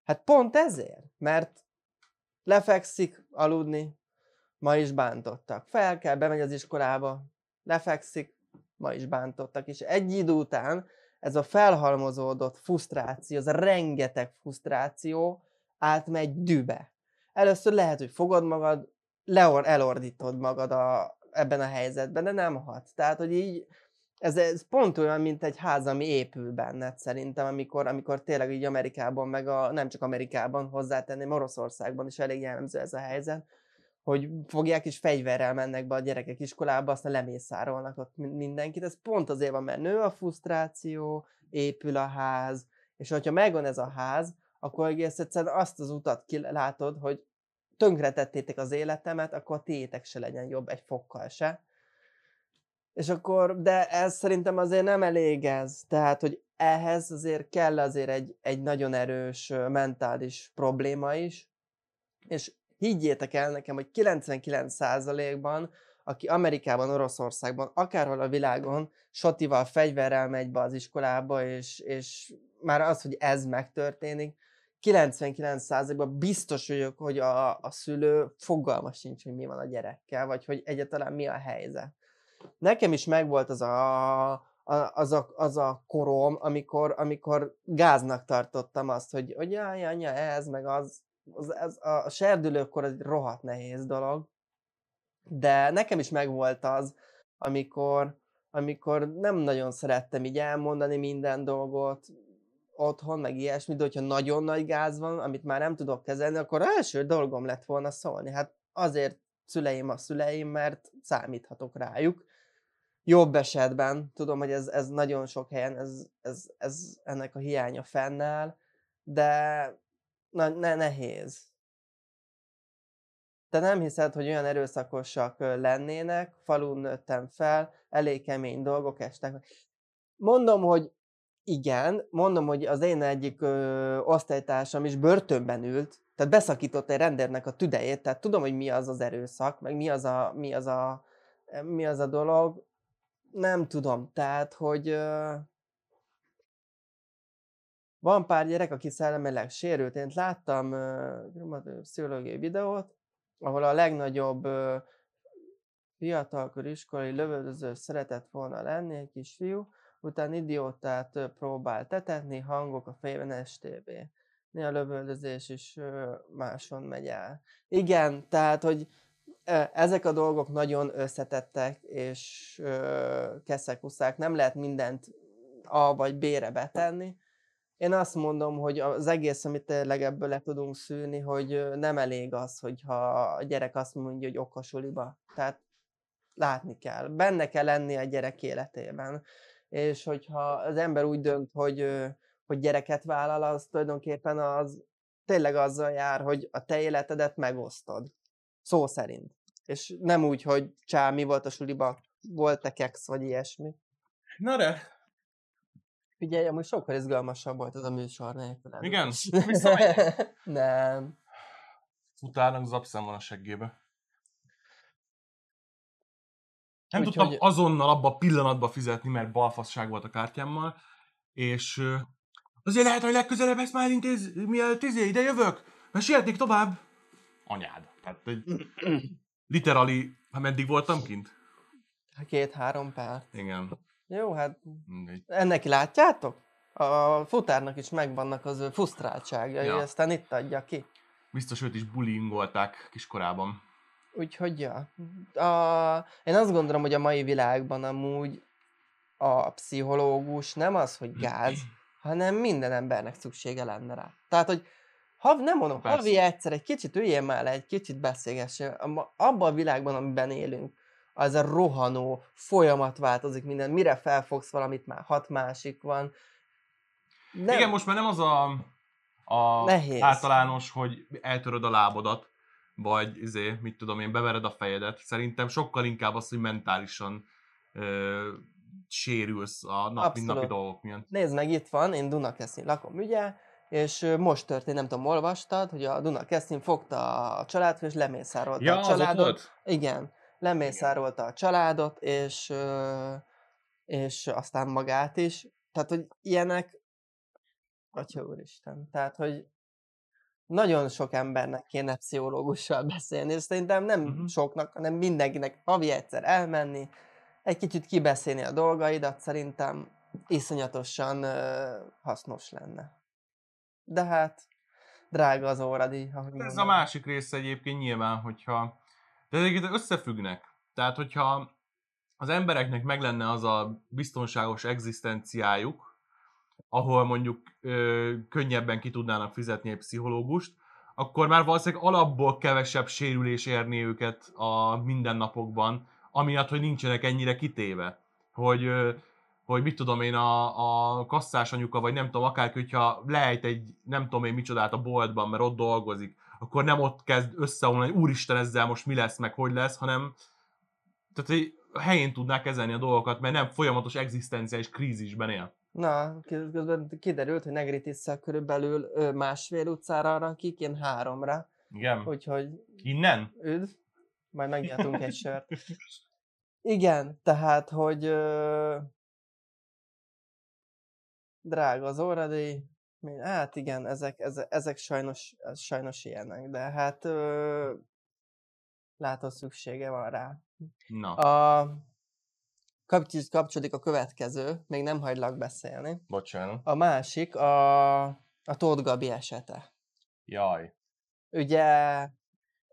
Hát pont ezért, mert lefekszik aludni, ma is bántottak. Fel kell, bemegy az iskolába, lefekszik, ma is bántottak. És egy idő után ez a felhalmozódott frusztráció, az a rengeteg frusztráció átmegy dübe. Először lehet, hogy fogod magad, leor, elordítod magad a, ebben a helyzetben, de nem hat. Tehát, hogy így ez, ez pont olyan, mint egy ház, ami épül benned szerintem, amikor, amikor tényleg így Amerikában, meg a, nem csak Amerikában, hozzátenném, Oroszországban is elég jellemző ez a helyzet, hogy fogják és fegyverrel mennek be a gyerekek iskolába, aztán lemészárolnak ott mindenkit. Ez pont azért van, mert nő a frusztráció, épül a ház, és hogyha megvan ez a ház, akkor egész egyszerűen azt az utat kilátod, hogy tönkretettétek az életemet, akkor a tiétek se legyen jobb egy fokkal se. És akkor, de ez szerintem azért nem elég ez. Tehát, hogy ehhez azért kell azért egy, egy nagyon erős mentális probléma is, és higgyétek el nekem, hogy 99%-ban, aki Amerikában, Oroszországban, akárhol a világon, sotival, fegyverrel megy be az iskolába, és, és már az, hogy ez megtörténik, 99%-ban biztos vagyok, hogy a, a szülő fogalma sincs, hogy mi van a gyerekkel, vagy hogy egyáltalán mi a helyzet. Nekem is megvolt az a, a, az, a, az a korom, amikor, amikor gáznak tartottam azt, hogy, hogy jaj, anya, ez, meg az, az, az a serdülőkor egy rohadt nehéz dolog, de nekem is megvolt az, amikor, amikor nem nagyon szerettem így elmondani minden dolgot, otthon, meg ilyesmi, de hogyha nagyon nagy gáz van, amit már nem tudok kezelni, akkor első dolgom lett volna szólni. Hát azért szüleim a szüleim, mert számíthatok rájuk. Jobb esetben, tudom, hogy ez, ez nagyon sok helyen, ez, ez, ez ennek a hiánya fennáll, de na, ne, nehéz. Te nem hiszed, hogy olyan erőszakosak lennének, falun nőttem fel, elég kemény dolgok estek. Mondom, hogy igen, mondom, hogy az én egyik ö, osztálytársam is börtönben ült, tehát beszakított egy rendernek a tüdejét, tehát tudom, hogy mi az az erőszak, meg mi az a, mi az a, mi az a dolog. Nem tudom, tehát, hogy ö, van pár gyerek, aki szellemileg sérült. Én láttam uh, pszichológiai videót, ahol a legnagyobb uh, fiatalkor iskolai lövöldöző szeretett volna lenni, egy kisfiú, utána idiótát próbál tetetni, hangok a fejében STB. Néha lövöldözés is máson megy el. Igen, tehát, hogy ezek a dolgok nagyon összetettek, és keszekuszák, nem lehet mindent A vagy B-re betenni. Én azt mondom, hogy az egész, amit tényleg ebből le tudunk szűrni, hogy nem elég az, hogyha a gyerek azt mondja, hogy okosuliba. Tehát látni kell. Benne kell lenni a gyerek életében és hogyha az ember úgy dönt, hogy, hogy gyereket vállal, az tulajdonképpen az tényleg azzal jár, hogy a te életedet megosztod. Szó szerint. És nem úgy, hogy csá, mi volt a suliba, volt-e kex, vagy ilyesmi. Na de. Figyelj, amúgy sokkal izgalmasabb volt ez a műsor nélkül. Igen? *laughs* nem. Futárnak zapszem van a seggébe. Nem Úgy, tudtam hogy... azonnal abba a pillanatban fizetni, mert balfasság volt a kártyámmal, és azért lehet, hogy legközelebb ezt már intéz, mielőtt izé, ide jövök, mert sietnék tovább. Anyád. Tehát, hogy *clears throat* literali, ha meddig voltam kint? Két-három perc. Igen. Jó, hát ennek látjátok? A futárnak is megvannak az frusztráltságai, ja. aztán itt adja ki. Biztos őt is bullyingolták kiskorában. Úgyhogy, ja. A, én azt gondolom, hogy a mai világban amúgy a pszichológus nem az, hogy gáz, hanem minden embernek szüksége lenne rá. Tehát, hogy ha, nem mondom, Persze. havi egyszer egy kicsit üljél már le, egy kicsit beszélgessen. Abban a világban, amiben élünk, az a rohanó, folyamat változik minden, mire felfogsz valamit, már hat másik van. Nem. Igen, most már nem az a, a Nehéz. általános, hogy eltöröd a lábodat, vagy izé, mit tudom én, bevered a fejedet. Szerintem sokkal inkább az, hogy mentálisan ö, sérülsz a nap, napi dolgok miatt. Nézd meg, itt van, én Dunakeszin lakom, ugye, és most történt, nem tudom, olvastad, hogy a Dunakeszin fogta a családot, és lemészárolta ja, a családot. volt? Igen, lemészárolta a családot, és, és aztán magát is. Tehát, hogy ilyenek, Atya úristen, tehát, hogy nagyon sok embernek kéne pszichológussal beszélni, és szerintem nem uh-huh. soknak, hanem mindenkinek havi egyszer elmenni, egy kicsit kibeszélni a dolgaidat, szerintem iszonyatosan ö, hasznos lenne. De hát, drága az óradi, ahogy Ez a másik része egyébként nyilván, hogyha... De egyébként összefüggnek. Tehát, hogyha az embereknek meg lenne az a biztonságos egzisztenciájuk, ahol mondjuk ö, könnyebben ki tudnának fizetni egy pszichológust, akkor már valószínűleg alapból kevesebb sérülés érni őket a mindennapokban, amiatt, hogy nincsenek ennyire kitéve. Hogy, ö, hogy mit tudom én, a, a kasszás anyuka, vagy nem tudom, akárki, hogyha lejt egy nem tudom én micsodát a boltban, mert ott dolgozik, akkor nem ott kezd összeomlani, úristen ezzel most mi lesz, meg hogy lesz, hanem tehát, hogy helyén tudná kezelni a dolgokat, mert nem folyamatos egzisztenciális krízisben él. Na, közben kiderült, hogy Negritiszsel körülbelül másfél utcára rakik, én háromra. Igen? Úgyhogy Innen? üdv, majd megnyitunk egy sört. *laughs* Igen, tehát, hogy ö, drága az óradíj, hát igen, ezek, ezek, ezek sajnos, sajnos ilyenek, de hát ö, látod, szüksége van rá. Na, A, kapcsolódik, kapcsolódik a következő, még nem hagylak beszélni. bocsánat. A másik a, a Tóth Gabi esete. Jaj. Ugye Ezt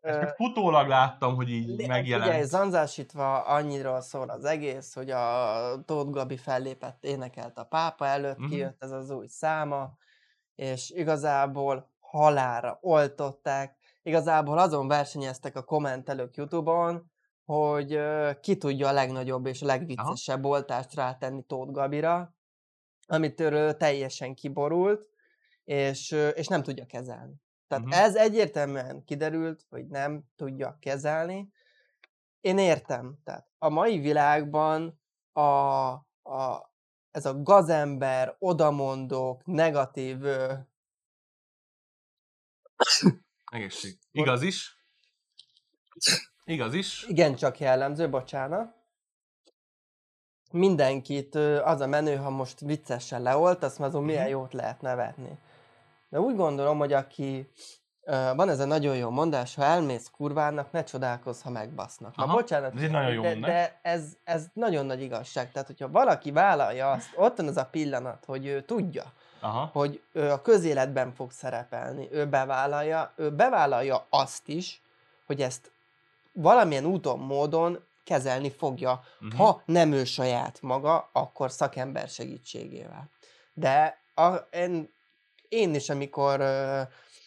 ö, futólag láttam, hogy így Ugye, megjelent. zanzásítva annyiról szól az egész, hogy a Tóth Gabi fellépett, énekelt a pápa előtt, Mhm. kijött ez az új száma, és igazából halára oltották. Igazából azon versenyeztek a kommentelők Youtube-on, hogy ki tudja a legnagyobb és a legviccesebb oltást rátenni Tóth Gabira, amitől teljesen kiborult, és, és nem tudja kezelni. Tehát uh-huh. ez egyértelműen kiderült, hogy nem tudja kezelni. Én értem. Tehát a mai világban a, a, ez a gazember, odamondók, negatív Egészség. Igaz is. Igaz is. igencsak jellemző, bocsánat. Mindenkit az a menő, ha most viccesen leolt, azt már azon milyen Mhm. jót lehet nevetni. De úgy gondolom, hogy aki van ez a nagyon jó mondás, ha elmész kurvának, ne csodálkozz, ha megbasznak. Na Aha, bocsánat, ez egy nagyon jó de, mondás. de ez, ez nagyon nagy igazság. Tehát, hogyha valaki vállalja azt, ott van az a pillanat, hogy ő tudja, Aha. hogy ő a közéletben fog szerepelni, ő bevállalja, ő bevállalja azt is, hogy ezt valamilyen úton, módon kezelni fogja, uh-huh. ha nem ő saját maga, akkor szakember segítségével. De a, én, én is, amikor ö,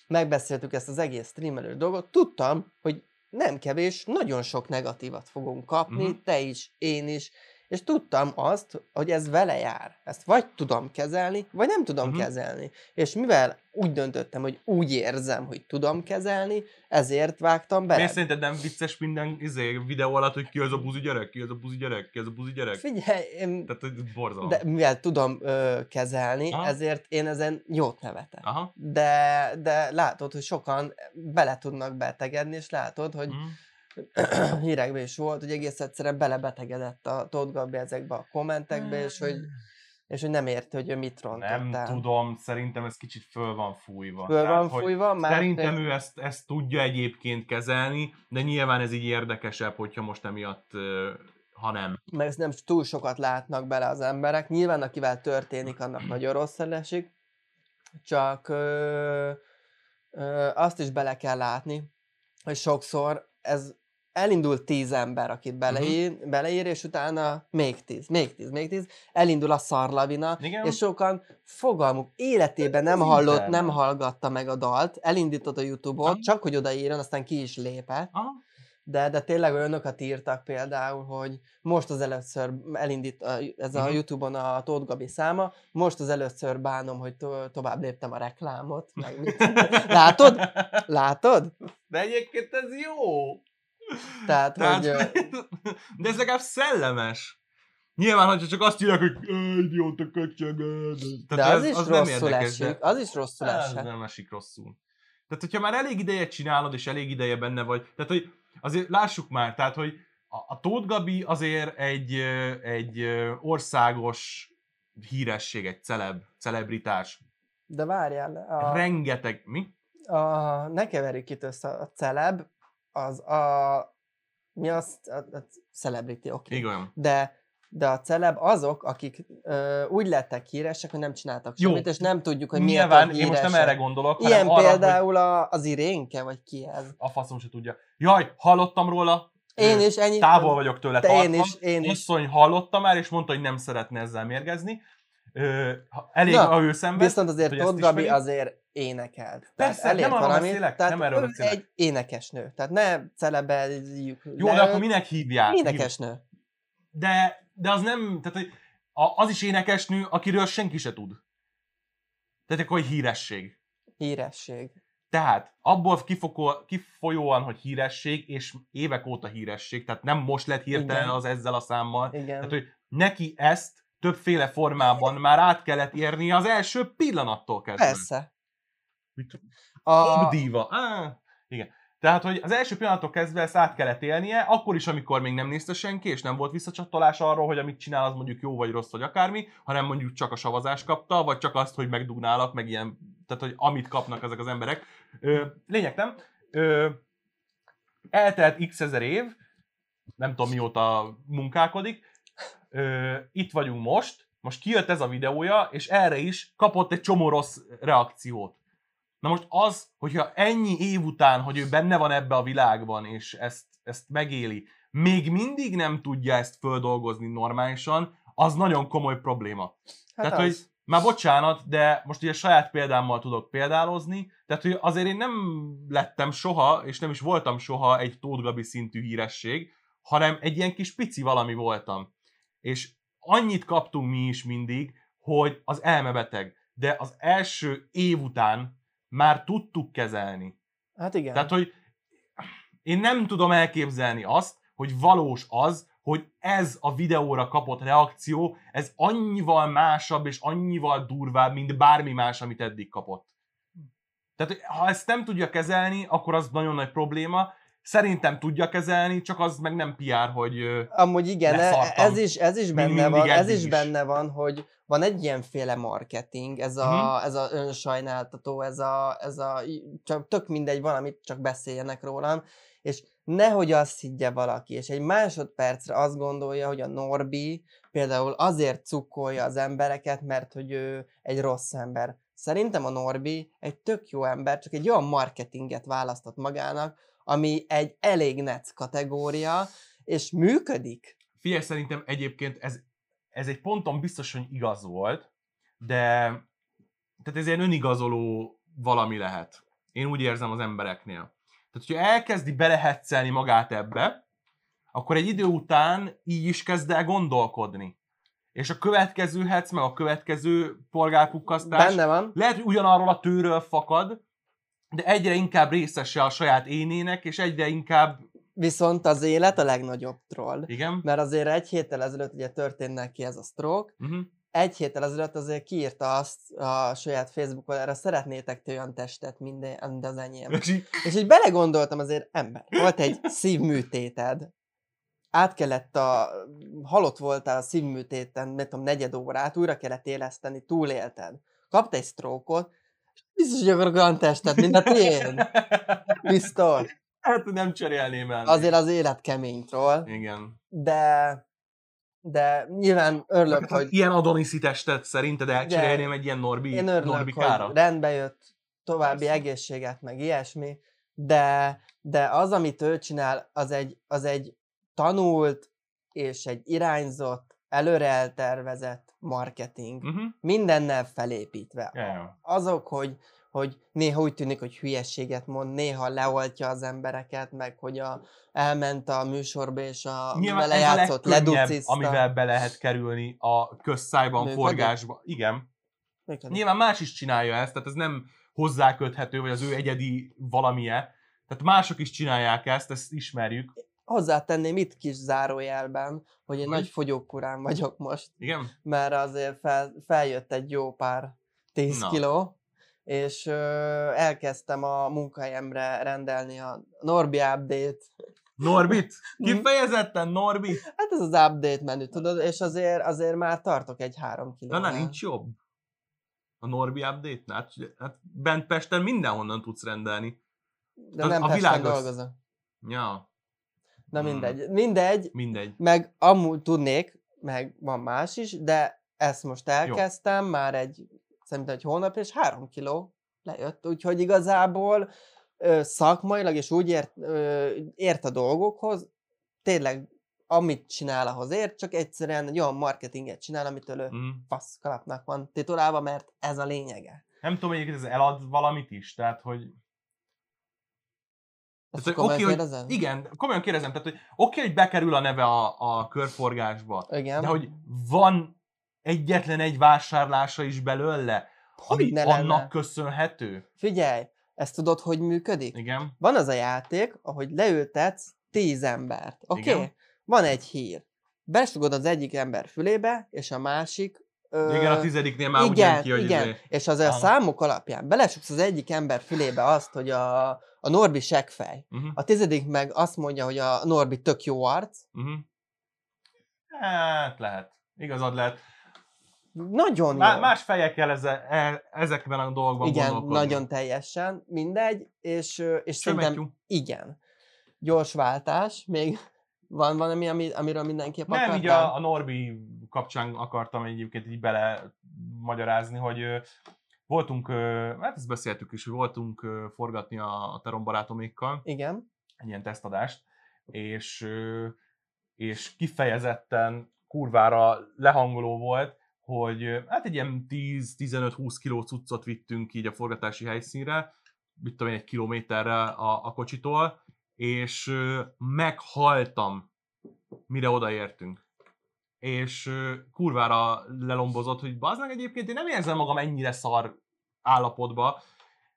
megbeszéltük ezt az egész streamelő dolgot, tudtam, hogy nem kevés, nagyon sok negatívat fogunk kapni, uh-huh. te is, én is, és tudtam azt, hogy ez vele jár. Ezt vagy tudom kezelni, vagy nem tudom uh-huh. kezelni. És mivel úgy döntöttem, hogy úgy érzem, hogy tudom kezelni, ezért vágtam bele. Miért szerinted nem vicces minden izé, videó alatt, hogy ki az a buzi gyerek, ki az a buzi gyerek, ki az a buzi gyerek? Figyelj, én, Tehát, hogy borzalom. de mivel tudom ö, kezelni, Aha. ezért én ezen jót nevetek. Aha. De, de látod, hogy sokan bele tudnak betegedni, és látod, hogy Mhm. Hírekben is volt, hogy egész egyszerűen belebetegedett a Tóth Gabi ezekbe a kommentekbe, és hogy, és hogy nem érti, hogy ő mit rontott Nem el. tudom, szerintem ez kicsit föl van fújva. Föl Tehát, van hogy fújva, már Szerintem ő ezt, ezt tudja egyébként kezelni, de nyilván ez így érdekesebb, hogyha most emiatt, ö, ha nem. meg ezt nem túl sokat látnak bele az emberek. Nyilván, akivel történik, annak nagyon rossz esik, csak ö, ö, azt is bele kell látni, hogy sokszor ez elindul tíz ember, akit beleír, uh-huh. beleír, és utána még tíz, még tíz, még tíz, elindul a szarlavina, Igen? és sokan fogalmuk életében nem hallott, internet. nem hallgatta meg a dalt, elindított a Youtube-ot, Aha. csak hogy odaírjon, aztán ki is lépett, Aha. de, de tényleg olyanokat írtak például, hogy most az először elindít a, ez a Mhm. Youtube-on a Tóth Gabi száma, most az először bánom, hogy to- tovább léptem a reklámot. Meg mit. *laughs* Látod? Látod? De egyébként ez jó! Tehát, Tehát, hogy... *laughs* de ez legalább szellemes. Nyilván, hogyha csak azt írják, hogy "Ö, idióta köcsög. De az, ez, is az nem rosszul érdekes, esik. de Az is rosszul esik. nem esik rosszul. Tehát, hogyha már elég ideje csinálod, és elég ideje benne vagy, tehát, hogy azért lássuk már, tehát, hogy a, a Tóth Gabi azért egy, egy országos híresség, egy celeb, celebritás. De várjál, a, Rengeteg, mi? a, ne keverjük itt össze a celeb, az a... Mi az? A, a celebrity, oké. Igen. De de a celeb azok, akik ö, úgy lettek híresek, hogy nem csináltak Jó. semmit, és nem tudjuk, hogy miért Nyilván, én most nem erre gondolok, Ilyen hanem arra, például a, az Irénke, vagy ki ez? hogy a faszom se tudja. Jaj, hallottam róla, Én is ennyi. távol vagyok tőle én tartva. is, én is. Asszony hallotta már, és mondta, hogy nem szeretne ezzel mérgezni. Ö, elég, Na, ha ő szenved. Viszont azért hogy Tóth Gabi azért énekelt. Persze, nem arról valamit, beszélek, tehát nem erről beszélek. egy énekesnő. Tehát ne celebeljük Jó, de akkor minek hívják? Énekesnő. De, de az nem, tehát az is énekesnő, akiről senki se tud. Tehát akkor híresség. Híresség. Tehát abból kifokol, kifolyóan, hogy híresség, és évek óta híresség, tehát nem most lett hirtelen Igen. az ezzel a számmal. Igen. Tehát, hogy neki ezt többféle formában már át kellett érni az első pillanattól kezdve. Persze. Mit- A, Obdíva. Ah, igen. Tehát, hogy az első pillanattól kezdve ezt át kellett élnie, akkor is, amikor még nem nézte senki, és nem volt visszacsatolás arról, hogy amit csinál, az mondjuk jó vagy rossz, vagy akármi, hanem mondjuk csak a savazást kapta, vagy csak azt, hogy megdugnálak, meg ilyen, tehát, hogy amit kapnak ezek az emberek. Ö, lényeg nem. Ö, eltelt x ezer év, nem tudom mióta munkálkodik, ö, itt vagyunk most, most kijött ez a videója, és erre is kapott egy csomó rossz reakciót. Na most az, hogyha ennyi év után, hogy ő benne van ebbe a világban, és ezt, ezt megéli, még mindig nem tudja ezt földolgozni normálisan, az nagyon komoly probléma. hát Tehát, hogy az. már bocsánat, de most ugye saját példámmal tudok példálozni, tehát hogy azért én nem lettem soha, és nem is voltam soha egy Tóth Gabi szintű híresség, hanem egy ilyen kis pici valami voltam. És annyit kaptunk mi is mindig, hogy az elmebeteg, de az első év után már tudtuk kezelni. Hát igen. Tehát, hogy én nem tudom elképzelni azt, hogy valós az, hogy ez a videóra kapott reakció, ez annyival másabb és annyival durvább, mint bármi más, amit eddig kapott. Tehát, ha ezt nem tudja kezelni, akkor az nagyon nagy probléma. Szerintem tudja kezelni, csak az meg nem PR, hogy Amúgy igen, e- leszartam. ez is, ez is benne van, ez is is. benne van, hogy van egy ilyenféle marketing, ez a, Mhm. ez a önsajnáltató, ez a, ez a, csak tök mindegy, valamit csak beszéljenek rólam, és nehogy azt higgye valaki, és egy másodpercre azt gondolja, hogy a Norbi például azért cukkolja az embereket, mert hogy ő egy rossz ember. Szerintem a Norbi egy tök jó ember, csak egy olyan marketinget választott magának, ami egy elég netz kategória, és működik. Figyelj, szerintem egyébként ez, ez egy ponton biztos, hogy igaz volt, de tehát ez ilyen önigazoló valami lehet. Én úgy érzem az embereknél. Tehát, hogyha elkezdi belehetszelni magát ebbe, akkor egy idő után így is kezd el gondolkodni. És a következő hetsz, meg a következő polgárpukkasztás Benne van. lehet, hogy ugyanarról a tőről fakad, de egyre inkább részese a saját énének, és egyre inkább, Viszont az élet a legnagyobb troll. igen, Mert azért egy héttel ezelőtt ugye történt neki ez a stroke, uh-huh. egy héttel ezelőtt azért kiírta azt a saját Facebookon, erre szeretnétek ti olyan testet, minden, mint az enyém. És így belegondoltam azért, ember, volt egy szívműtéted, át kellett a, halott voltál a szívműtéten, nem tudom, negyed órát, újra kellett éleszteni, túlélted. Kapta egy sztrókot, biztos, hogy akarok olyan testet, mint a tiéd. Biztos. hát nem cserélném el. Azért az élet kemény troll, Igen. de, de nyilván örülök, Hát, hogy Ilyen Adoniszi testet szerinted elcserélném egy ilyen Norbi, én örülök, Norbikára? hogy rendbe jött, további Persze. egészséget, meg ilyesmi, de, de az, amit ő csinál, az egy, az egy tanult és egy irányzott, előre eltervezett marketing. Uh-huh. Mindennel felépítve. Yeah. Azok, hogy, hogy néha úgy tűnik, hogy hülyességet mond, néha leoltja az embereket, meg hogy a, elment a műsorba, és a Nyilván vele játszott, leducizta. amivel be lehet kerülni a közszájban, Működik? forgásba. Igen. Működik. Nyilván más is csinálja ezt, tehát ez nem hozzáköthető, vagy az ő egyedi valamie. Tehát mások is csinálják ezt, ezt ismerjük. Hozzátenném itt kis zárójelben, hogy én Hogy? nagy fogyókúrán vagyok most, Igen? mert azért fel, feljött egy jó pár 10 Na. kiló, és ö, elkezdtem a munkahelyemre rendelni a Norbi Update. Norbit? *laughs* Mhm. Kifejezetten Norbit? Hát ez az update menü, tudod, és azért, azért már tartok egy három De kilónál. na, nincs jobb. A Norbi update-nál. Hát, hát bent Pesten mindenhonnan tudsz rendelni. De az- nem a Pesten világ az- dolgozom. Ja, Na Hmm. mindegy. Mindegy, mindegy. meg amúgy tudnék, meg van más is, de ezt most elkezdtem, Jó. már egy, szerintem egy hónap, és három kiló lejött, úgyhogy igazából ö, szakmailag, és úgy ért, ö, ért a dolgokhoz, tényleg amit csinál, ahhoz ért, csak egyszerűen egy olyan marketinget csinál, amitől ő mm. fasz kalapnak van titulálva, mert ez a lényege. Nem tudom, hogy ez elad valamit is, tehát hogy tehát, hogy, okay, hogy, igen, komolyan kérdezem, tehát, hogy oké, okay, hogy bekerül a neve a, a körforgásba, igen. de hogy van egyetlen egy vásárlása is belőle, hogy ami annak lenne. köszönhető. Figyelj, ezt tudod, hogy működik? Igen. Van az a játék, ahogy leültetsz tíz embert, oké? Okay? Van egy hír. Besugod az egyik ember fülébe, és a másik Ö, igen, a tizediknél már igen, úgy ki, hogy igen. Izé... és az a számok alapján belesugsz az egyik ember fülébe azt, hogy a, a Norbi seggfej. Uh-huh. A tizedik meg azt mondja, hogy a Norbi tök jó arc. Uh-huh. Hát lehet. Igazad lehet. Nagyon Má, jó. Más fejekkel eze, e, ezekben a dolgokban Igen, nagyon teljesen, mindegy, és, és szerintem igen. Gyors váltás, még van valami, ami, amiről mindenképp Nem, akartál? így a, a Norbi kapcsán akartam egyébként így bele magyarázni, hogy voltunk, hát ezt beszéltük is, hogy voltunk forgatni a, a Teron barátomékkal. Igen. Egy ilyen tesztadást, és, és kifejezetten kurvára lehangoló volt, hogy hát egy ilyen 10-15-20 kiló cuccot vittünk így a forgatási helyszínre, mit tudom én, egy kilométerre a, a kocsitól, és meghaltam, mire odaértünk. És kurvára lelombozott, hogy baznak egyébként én nem érzem magam ennyire szar állapotba,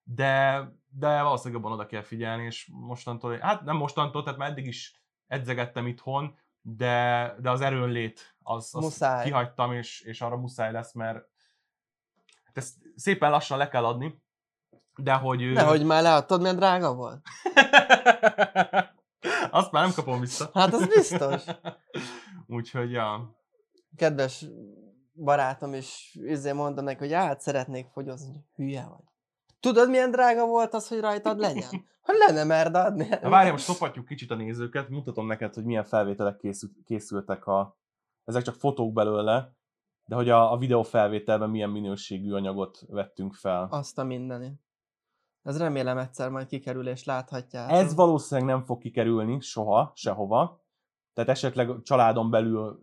de, de valószínűleg jobban oda kell figyelni, és mostantól, hát nem mostantól, tehát már eddig is edzegettem itthon, de, de az erőnlét, az, az kihagytam, és, és arra muszáj lesz, mert hát ezt szépen lassan le kell adni, de hogy... hogy már leadtad, mert drága volt. *laughs* Azt már nem kapom vissza. Hát az biztos. *laughs* Úgyhogy, ja. Kedves barátom is izé mondta neki, hogy át szeretnék fogyozni. Hülye vagy. Tudod, milyen drága volt az, hogy rajtad legyen? *laughs* Ha le nem merd adni. Na várjál, most szopatjuk kicsit a nézőket, mutatom neked, hogy milyen felvételek készült, készültek a... Ezek csak fotók belőle, de hogy a, a videó felvételben milyen minőségű anyagot vettünk fel. Azt a mindeni. Ez remélem egyszer majd kikerül és láthatják. Ez valószínűleg nem fog kikerülni soha, sehova. Tehát esetleg családon belül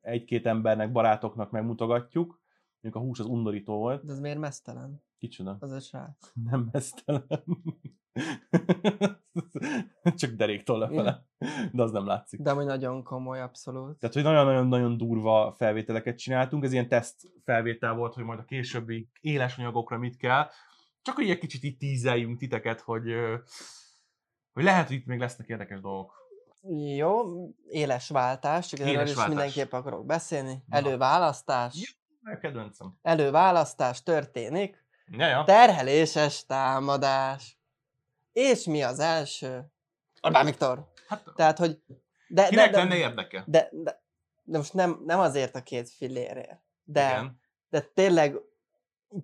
egy-két embernek, barátoknak megmutogatjuk. Mondjuk a hús az undorító volt. De ez miért mesztelen? Kicsoda? Az a srác. *laughs* Nem mesztelen. *laughs* Csak deréktól lefele. De az nem látszik. De hogy nagyon komoly, abszolút. Tehát, hogy nagyon-nagyon-nagyon durva felvételeket csináltunk. Ez ilyen teszt felvétel volt, hogy majd a későbbi éles anyagokra mit kell. Csak hogy egy kicsit itt tízeljünk titeket, hogy, hogy lehet, hogy itt még lesznek érdekes dolgok. Jó, éles váltás, csak éles erről is mindenképp akarok beszélni. Na. Előválasztás. Jó, kedvencem. Előválasztás történik. Ja, ja. Terheléses támadás. És mi az első? Orbán Viktor. Hát, Tehát, hogy... De, kinek de, de, lenne érdeke? De, de, de most nem, nem azért a két fillérért. De, Igen. de tényleg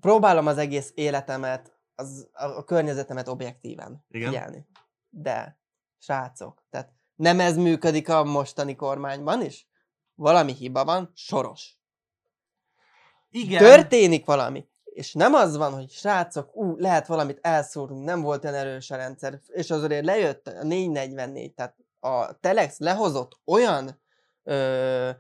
próbálom az egész életemet az, a, a környezetemet objektíven Igen. figyelni. De, srácok, tehát nem ez működik a mostani kormányban is? Valami hiba van, soros. Igen. Történik valami. És nem az van, hogy srácok, ú, lehet valamit elszúrni, nem volt olyan erős a rendszer, és azért lejött a 444, tehát a Telex lehozott olyan ö,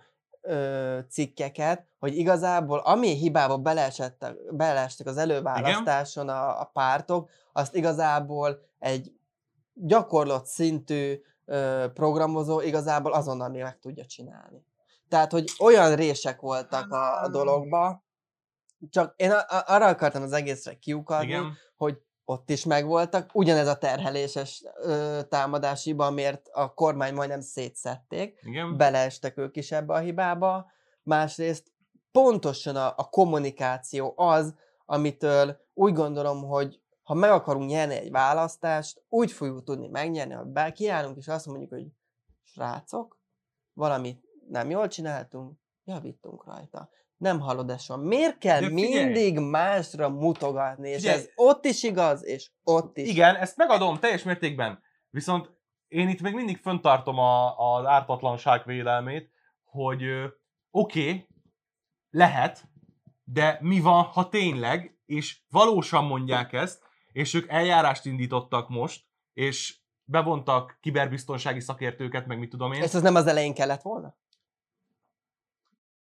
ö, cikkeket, hogy igazából ami hibába beleestek, beleestek az előválasztáson a, a pártok, azt igazából egy gyakorlott szintű ö, programozó igazából azonnal még meg tudja csinálni. Tehát, hogy olyan rések voltak a, a dologba, csak én a, a, arra akartam az egészre kiukadni, Igen. hogy ott is megvoltak. Ugyanez a terheléses ö, támadásiba, miért a kormány majdnem szétszették. Igen. Beleestek ők is ebbe a hibába. Másrészt pontosan a, a kommunikáció az, amitől úgy gondolom, hogy ha meg akarunk nyerni egy választást, úgy fogjuk tudni megnyerni, hogy kiállunk, és azt mondjuk, hogy srácok, valamit nem jól csináltunk, javítunk rajta nem hallod ezt soha. Miért kell De mindig másra mutogatni? És figyelj. ez ott is igaz, és ott is. Igen, ezt megadom teljes mértékben. Viszont én itt még mindig föntartom a, az ártatlanság védelmét, hogy oké, okay, lehet, de mi van, ha tényleg, és valósan mondják ezt, és ők eljárást indítottak most, és bevontak kiberbiztonsági szakértőket, meg mit tudom én. És ez nem az elején kellett volna?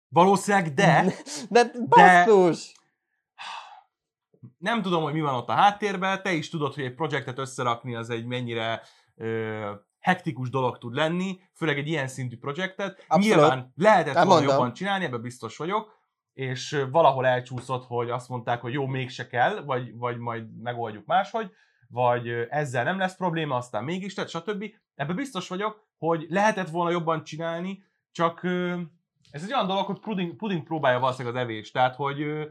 Valószínűleg, *laughs* de... de basszus! Nem tudom, hogy mi van ott a háttérben, te is tudod, hogy egy projektet összerakni az egy mennyire ö, hektikus dolog tud lenni, főleg egy ilyen szintű projektet. Abszolút. Nyilván lehetett volna mondom. jobban csinálni, ebben biztos vagyok, és valahol elcsúszott, hogy azt mondták, hogy jó, mégse kell, vagy, vagy majd megoldjuk máshogy, vagy ezzel nem lesz probléma, aztán mégis, tehát stb. Ebben biztos vagyok, hogy lehetett volna jobban csinálni, csak ez egy olyan dolog, hogy puding, puding próbálja valószínűleg az evés, tehát hogy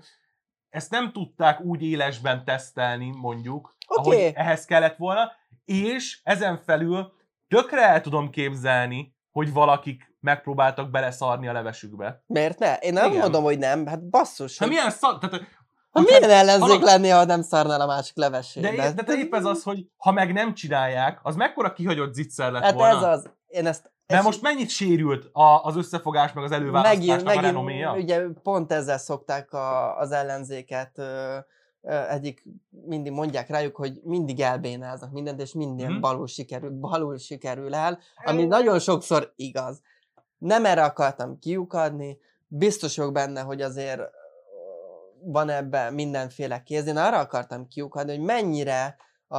ezt nem tudták úgy élesben tesztelni, mondjuk, okay. ahogy ehhez kellett volna, és ezen felül tökre el tudom képzelni, hogy valakik megpróbáltak beleszarni a levesükbe. Miért ne? Én nem Igen. mondom, hogy nem, hát basszus. Hát milyen szar... Tehát, ha milyen ellenzék valaki... lenni, ha nem szarnál a másik levesébe? De, de, de épp ez az, hogy ha meg nem csinálják, az mekkora kihagyott zicser lett hát volna. ez az. Én ezt de most mennyit sérült a, az összefogás, meg az előválasztásnak megint, a renoméja? Ugye pont ezzel szokták a, az ellenzéket ö, egyik, mindig mondják rájuk, hogy mindig elbénáznak mindent, és minden hmm. balul sikerül, balul sikerül el, ami nagyon sokszor igaz. Nem erre akartam kiukadni, biztos vagyok benne, hogy azért van ebben mindenféle kéz. Én arra akartam kiukadni, hogy mennyire a,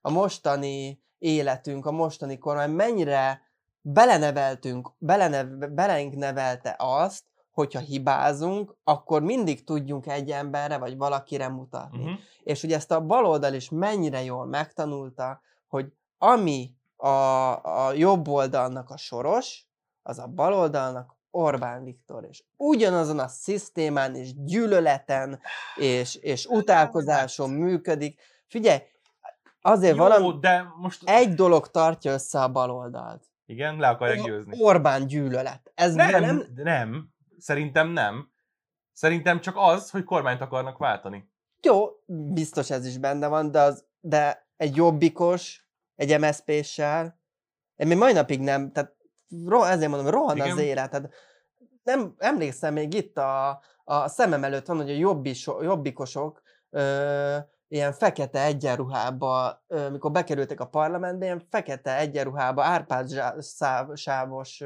a mostani életünk, a mostani kormány mennyire beleneveltünk, belenev, beleink nevelte azt, hogyha hibázunk, akkor mindig tudjunk egy emberre vagy valakire mutatni. Uh-huh. És ugye ezt a baloldal is mennyire jól megtanulta, hogy ami a, a jobb oldalnak a soros, az a baloldalnak Orbán Viktor, és ugyanazon a szisztémán és gyűlöleten és, és utálkozáson működik. Figyelj, azért Jó, valami, de most... egy dolog tartja össze a baloldalt. Igen, le akarják győzni. Orbán gyűlölet. Ez nem, nem, nem, szerintem nem. Szerintem csak az, hogy kormányt akarnak váltani. Jó, biztos ez is benne van, de, az, de egy jobbikos, egy MSZP-ssel, én még mai napig nem, tehát ezért mondom, rohan Igen. az élet. Tehát nem, emlékszem, még itt a, a szemem előtt van, hogy a jobbis, jobbikosok ö, ilyen fekete egyenruhába, ö, mikor bekerültek a parlamentbe, ilyen fekete egyenruhába, árpád sávos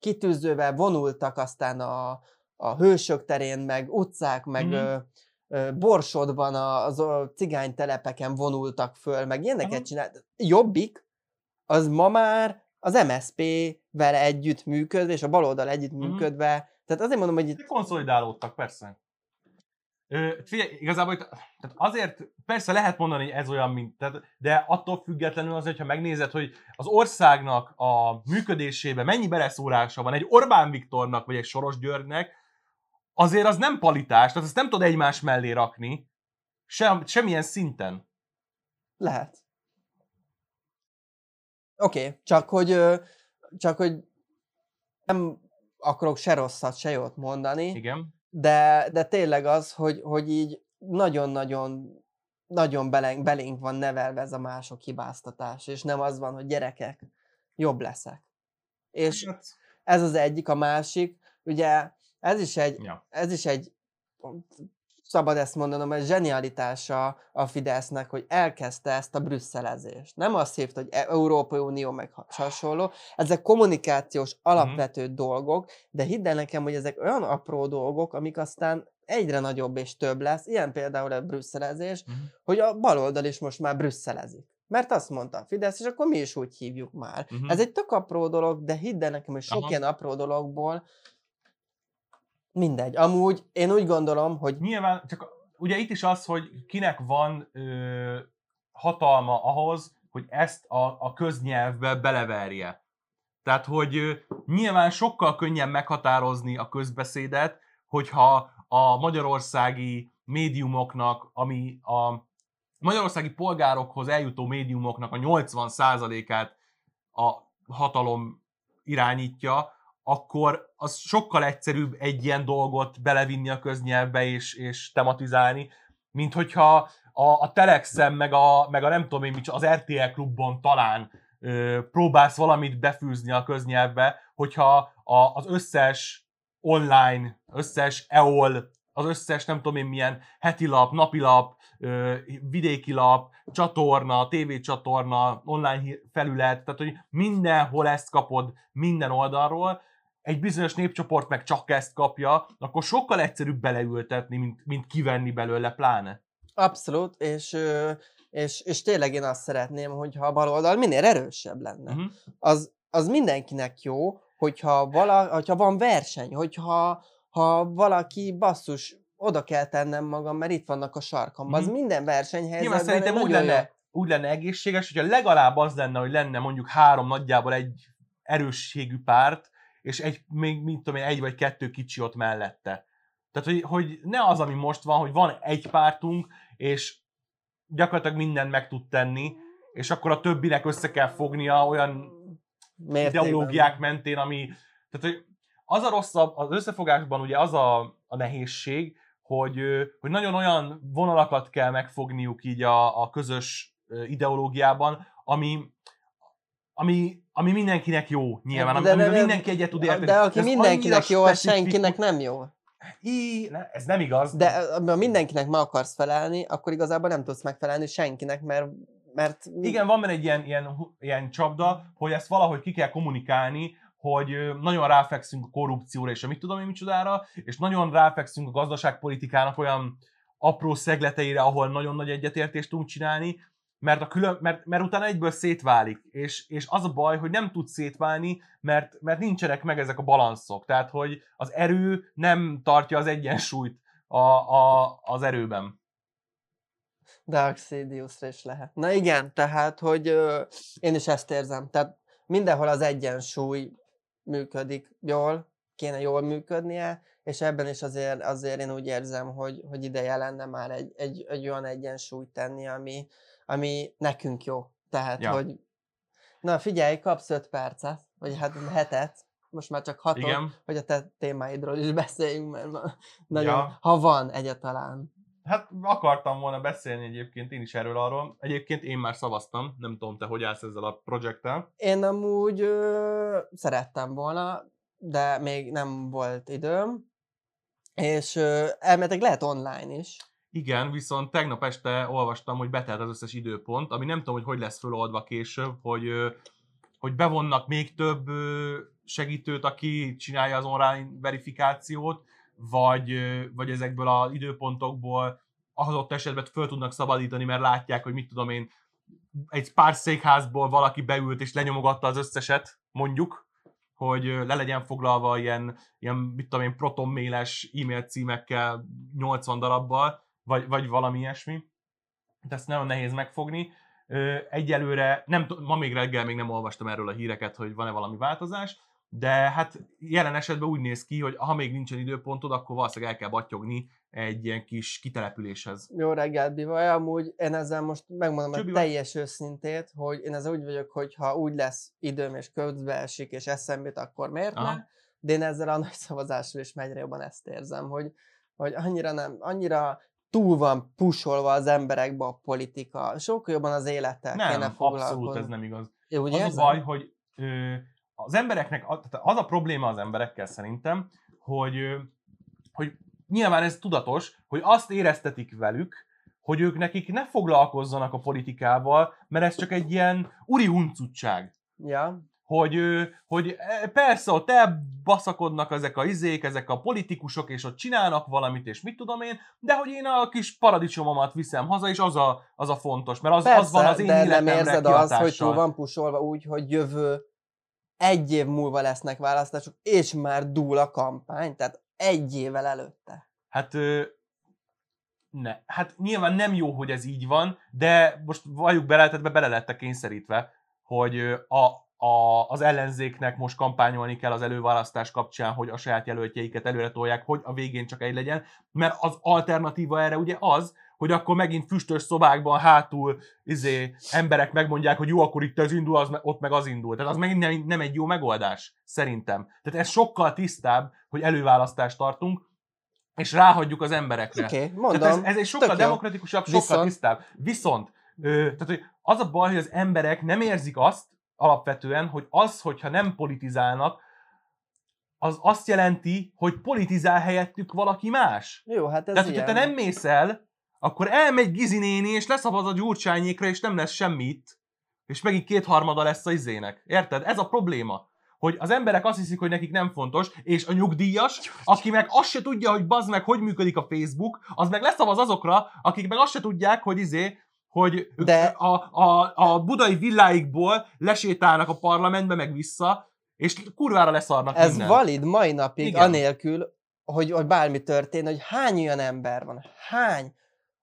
kitűzővel vonultak aztán a, a hősök terén, meg utcák, meg mm-hmm. ö, ö, Borsodban a, az a cigány telepeken vonultak föl, meg ilyeneket csinált. Jobbik, az ma már az MSP-vel együtt működve, és a baloldal együtt mm-hmm. működve, tehát azért mondom, hogy itt... Konszolidálódtak, persze. Ö, figyelj, igazából itt, tehát azért persze lehet mondani, hogy ez olyan, mint, tehát, de attól függetlenül azért, hogyha megnézed, hogy az országnak a működésében mennyi beleszólása van egy Orbán Viktornak, vagy egy Soros Györgynek, azért az nem palitás, tehát ezt nem tudod egymás mellé rakni, sem, semmilyen szinten. Lehet. Oké, okay, csak hogy, csak hogy nem akarok se rosszat, se jót mondani. Igen. De, de tényleg az, hogy, hogy így nagyon-nagyon nagyon belénk, belénk van nevelve ez a mások hibáztatás, és nem az van, hogy gyerekek, jobb leszek. És hát. ez az egyik, a másik, ugye ez is egy, ja. ez is egy szabad ezt mondanom, ez zsenialitása a Fidesznek, hogy elkezdte ezt a brüsszelezést. Nem azt hívta, hogy e- Európai Unió meg hasonló, ezek kommunikációs alapvető mm. dolgok, de hidd el nekem, hogy ezek olyan apró dolgok, amik aztán egyre nagyobb és több lesz, ilyen például a brüsszelezés, mm. hogy a baloldal is most már brüsszelezik. Mert azt mondta a Fidesz, és akkor mi is úgy hívjuk már. Uh-huh. Ez egy tök apró dolog, de hidd el nekem, hogy sok Aha. ilyen apró dologból Mindegy. Amúgy én úgy gondolom, hogy... Nyilván, csak ugye itt is az, hogy kinek van ö, hatalma ahhoz, hogy ezt a, a köznyelvbe beleverje. Tehát, hogy ö, nyilván sokkal könnyebb meghatározni a közbeszédet, hogyha a magyarországi médiumoknak, ami a magyarországi polgárokhoz eljutó médiumoknak a 80%-át a hatalom irányítja, akkor az sokkal egyszerűbb egy ilyen dolgot belevinni a köznyelvbe és, és tematizálni, mint hogyha a, a Telexen, meg a, meg a nem tudom én, az RTL klubban talán ö, próbálsz valamit befűzni a köznyelvbe, hogyha a, az összes online, összes EOL, az összes nem tudom én milyen heti lap, napilap, ö, vidéki lap, csatorna, tévécsatorna, online felület, tehát hogy mindenhol ezt kapod minden oldalról, egy bizonyos népcsoport meg csak ezt kapja, akkor sokkal egyszerűbb beleültetni, mint, mint kivenni belőle pláne. Abszolút, és, és, és tényleg én azt szeretném, hogyha a baloldal minél erősebb lenne. Uh-huh. Az, az mindenkinek jó, hogyha, vala, hogyha van verseny, hogyha ha valaki basszus, oda kell tennem magam, mert itt vannak a sarkamban. Mhm. Az minden Nyilván versenyhelyzetben szerintem egy úgy lenne, úgy lenne egészséges, hogyha legalább az lenne, hogy lenne mondjuk három nagyjából egy erősségű párt, és egy, még mit tudom én, egy vagy kettő kicsi ott mellette. Tehát, hogy, hogy ne az, ami most van, hogy van egy pártunk, és gyakorlatilag mindent meg tud tenni, és akkor a többinek össze kell fognia olyan mértékben. ideológiák mentén, ami... Tehát, hogy az a rosszabb, az összefogásban ugye az a, a nehézség, hogy, hogy nagyon olyan vonalakat kell megfogniuk így a, a közös ideológiában, ami, ami, ami mindenkinek jó, nyilván, De- amivel de- mindenki egyet tud érteni. De aki mindenkinek jó, az senkinek nem jó. Í, ne, ez nem igaz. De ha mindenkinek meg akarsz felelni, akkor igazából nem tudsz megfelelni senkinek, mert, mert Igen, van benne egy ilyen, ilyen, ilyen csapda, hogy ezt valahogy ki kell kommunikálni, hogy nagyon ráfekszünk a korrupcióra és a mit tudom én micsodára, és nagyon ráfekszünk a gazdaságpolitikának olyan apró szegleteire, ahol nagyon nagy egyetértést tudunk csinálni, mert, a külön, mert, mert utána egyből szétválik, és, és az a baj, hogy nem tud szétválni, mert, mert nincsenek meg ezek a balanszok, tehát hogy az erő nem tartja az egyensúlyt a, a, az erőben. Dark Sidious-ra is lehet. Na igen, tehát, hogy ö, én is ezt érzem. Tehát mindenhol az egyensúly működik jól, kéne jól működnie, és ebben is azért, azért én úgy érzem, hogy, hogy ideje lenne már egy, egy, egy olyan egyensúlyt tenni, ami, ami nekünk jó. Tehát, Ja. hogy na figyelj, kapsz 5 percet, vagy hát hetet, most már csak hatot, Igen. hogy a te témáidról is beszéljünk, mert nagyon, Ja. ha van egyáltalán. Hát akartam volna beszélni egyébként én is erről arról. Egyébként én már szavaztam, nem tudom te hogy állsz ezzel a projekttel. Én amúgy ö, szerettem volna, de még nem volt időm, és ö, lehet online is. Igen, viszont tegnap este olvastam, hogy betelt az összes időpont, ami nem tudom, hogy hogy lesz föloldva később, hogy, hogy bevonnak még több segítőt, aki csinálja az online verifikációt, vagy, vagy ezekből az időpontokból az ott esetben föl tudnak szabadítani, mert látják, hogy mit tudom én, egy pár székházból valaki beült és lenyomogatta az összeset, mondjuk, hogy le legyen foglalva ilyen, ilyen mit tudom én, protonméles e-mail címekkel 80 darabbal, vagy, vagy valami ilyesmi. De ezt nagyon nehéz megfogni. Egyelőre, nem, ma még reggel még nem olvastam erről a híreket, hogy van-e valami változás, de hát jelen esetben úgy néz ki, hogy ha még nincsen időpontod, akkor valószínűleg el kell battyogni egy ilyen kis kitelepüléshez. Jó reggelt, Bivaj. Amúgy én ezzel most megmondom a Cső, Bivaj. teljes őszintét, hogy én ezzel úgy vagyok, hogy ha úgy lesz időm és közbe esik és eszembe, akkor miért Aha. ne? De én ezzel a nagy szavazással is egyre jobban ezt érzem, hogy, hogy annyira nem, annyira túl van pusolva az emberekbe a politika, sokkal jobban az élettel kéne Nem, foglalkozni. abszolút ez nem igaz. Én úgy az érzem? a baj, hogy ö, az embereknek, az a probléma az emberekkel szerintem, hogy, ö, hogy nyilván ez tudatos, hogy azt éreztetik velük, hogy ők nekik ne foglalkozzanak a politikával, mert ez csak egy ilyen uri huncutság. Ja, Hogy, hogy e, persze ott elbaszakodnak ezek a izék, ezek a politikusok, és ott csinálnak valamit, és mit tudom én, de hogy én a kis paradicsomomat viszem haza, és az a, az a fontos, mert az, Persze, az van az én de nem érzed azt, hogy túl van pusolva úgy, hogy jövő egy év múlva lesznek választások, és már dúl a kampány, tehát egy évvel előtte. Hát, ne. Hát nyilván nem jó, hogy ez így van, de most valljuk bele, tehát be bele lettek kényszerítve, hogy a, a, az ellenzéknek most kampányolni kell az előválasztás kapcsán, hogy a saját jelöltjeiket előre tolják, hogy a végén csak egy legyen, mert az alternatíva erre ugye az, hogy akkor megint füstös szobákban hátul izé, emberek megmondják, hogy jó, akkor itt ez indul, az, ott meg az indul. Tehát az megint nem, nem egy jó megoldás, szerintem. Tehát ez sokkal tisztább, hogy előválasztást tartunk, és ráhagyjuk az emberekre. Oké, okay, Tehát mondom. ez, ez egy sokkal demokratikusabb, sokkal Viszont- tisztább. Viszont, ö, tehát, hogy az a baj, hogy az emberek nem érzik azt alapvetően, hogy az, hogyha nem politizálnak, az azt jelenti, hogy politizál helyettük valaki más. Jó, hát ez Tehát, ilyen. hogyha te nem mész el, akkor elmegy Gizi néni, és leszavaz a gyurcsányékra, és nem lesz semmit. És megint kétharmada lesz a izének. Érted? Ez a probléma. Hogy az emberek azt hiszik, hogy nekik nem fontos, és a nyugdíjas, aki meg azt se tudja, hogy bazd meg, hogy működik a Facebook, az meg leszavaz azokra, akik meg azt se tudják, hogy izé, hogy De- a, a, a budai villáikból lesétálnak a parlamentbe, meg vissza, és kurvára leszarnak Ez minden. valid mai napig, Igen. anélkül, hogy, hogy bármi történt, hogy hány olyan ember van, hány,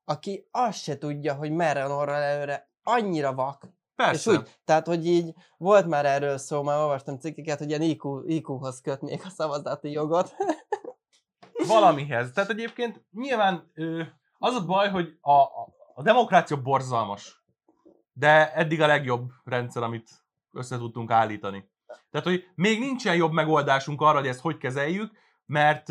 aki azt se tudja, hogy merre orra előre, annyira vak. Persze. És úgy, tehát, hogy így volt már erről szó, már olvastam cikkeket, hogy ilyen IQ, IQ-hoz kötnék a szavazati jogot. valamihez. Tehát egyébként nyilván ö, az a baj, hogy a, a, a demokrácia borzalmas, de eddig a legjobb rendszer, amit össze tudtunk állítani. Tehát, hogy még nincsen jobb megoldásunk arra, hogy ezt hogy kezeljük, mert,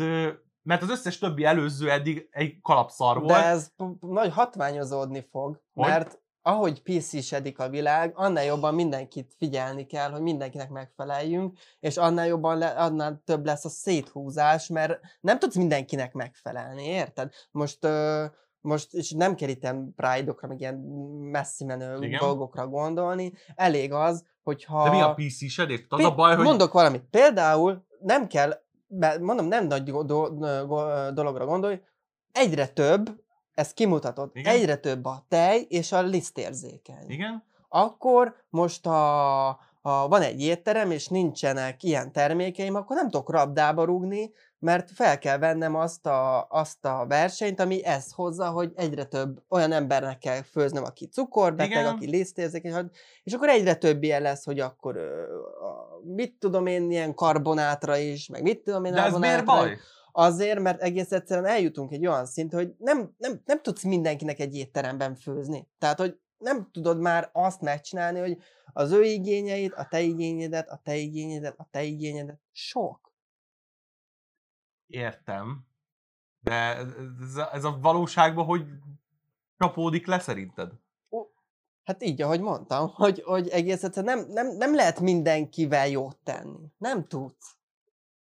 mert az összes többi előző eddig egy kalapszar volt. De ez nagy hatványozódni fog, Hogy? mert ahogy PC-sedik a világ, annál jobban mindenkit figyelni kell, hogy mindenkinek megfeleljünk, és annál jobban, le, annál több lesz a széthúzás, mert nem tudsz mindenkinek megfelelni, érted? Most, ö, most és nem kell itt pride-okra, meg ilyen messzi menő Igen. dolgokra gondolni, elég az, hogyha... De mi a PC sedés? Az Pi- a baj, hogy Mondok valamit. Például nem kell, mondom, nem nagy do- do- dologra gondolj, egyre több, ezt kimutatod, Igen. egyre több a tej és a lisztérzékeny. igen, Akkor most a, ha van egy étterem, és nincsenek ilyen termékeim, akkor nem tudok rabdába rúgni, mert fel kell vennem azt a, azt a versenyt, ami ezt hozza, hogy egyre több olyan embernek kell főznöm, aki cukorbeteg, Igen. aki lisztérzékeny, és akkor egyre több ilyen lesz, hogy akkor mit tudom én, ilyen karbonátra is, meg mit tudom én, de ez miért baj? Azért, mert egész egyszerűen eljutunk egy olyan szintre, hogy nem, nem, nem tudsz mindenkinek egy étteremben főzni. Tehát, hogy nem tudod már azt megcsinálni, hogy az ő igényeit, a te igényedet, a te igényedet, a te igényedet, sok. Értem. De ez a, ez a valóságban hogy csapódik le szerinted? Hát így, ahogy mondtam, hogy, hogy egész egyszerűen nem, nem, nem lehet mindenkivel jót tenni. Nem tudsz.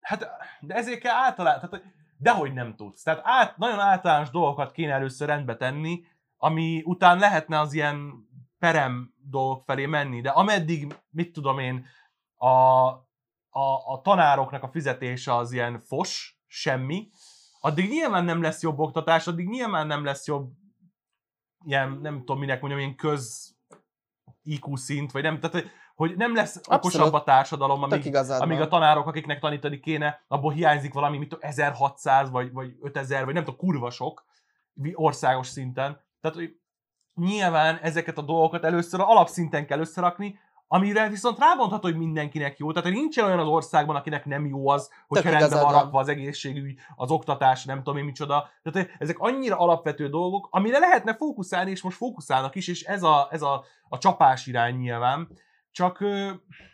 Hát, de ezért kell általán, tehát, hogy dehogy nem tudsz. Tehát át, nagyon általános dolgokat kéne először rendbe tenni, ami után lehetne az ilyen perem dolgok felé menni, de ameddig, mit tudom én, a, a, a tanároknak a fizetése az ilyen fos, semmi, addig nyilván nem lesz jobb oktatás, addig nyilván nem lesz jobb ilyen, nem tudom minek mondjam, ilyen köz IQ szint, vagy nem, tehát hogy- nem lesz okosabb Abszolút. a társadalom, amíg, amíg a tanárok, akiknek tanítani kéne, abból hiányzik valami, mit tudom, 1600 vagy, vagy 5000, vagy nem tudom, kurva sok országos szinten. Tehát, hogy nyilván ezeket a dolgokat először a alapszinten kell összerakni, amire viszont rábontható, hogy mindenkinek jó. Tehát, hogy nincsen olyan az országban, akinek nem jó az, hogy rendben van rakva az egészségügy, az oktatás, nem tudom én micsoda. Tehát ezek annyira alapvető dolgok, amire lehetne fókuszálni, és most fókuszálnak is, és ez a, ez a, a csapás irány nyilván. Csak,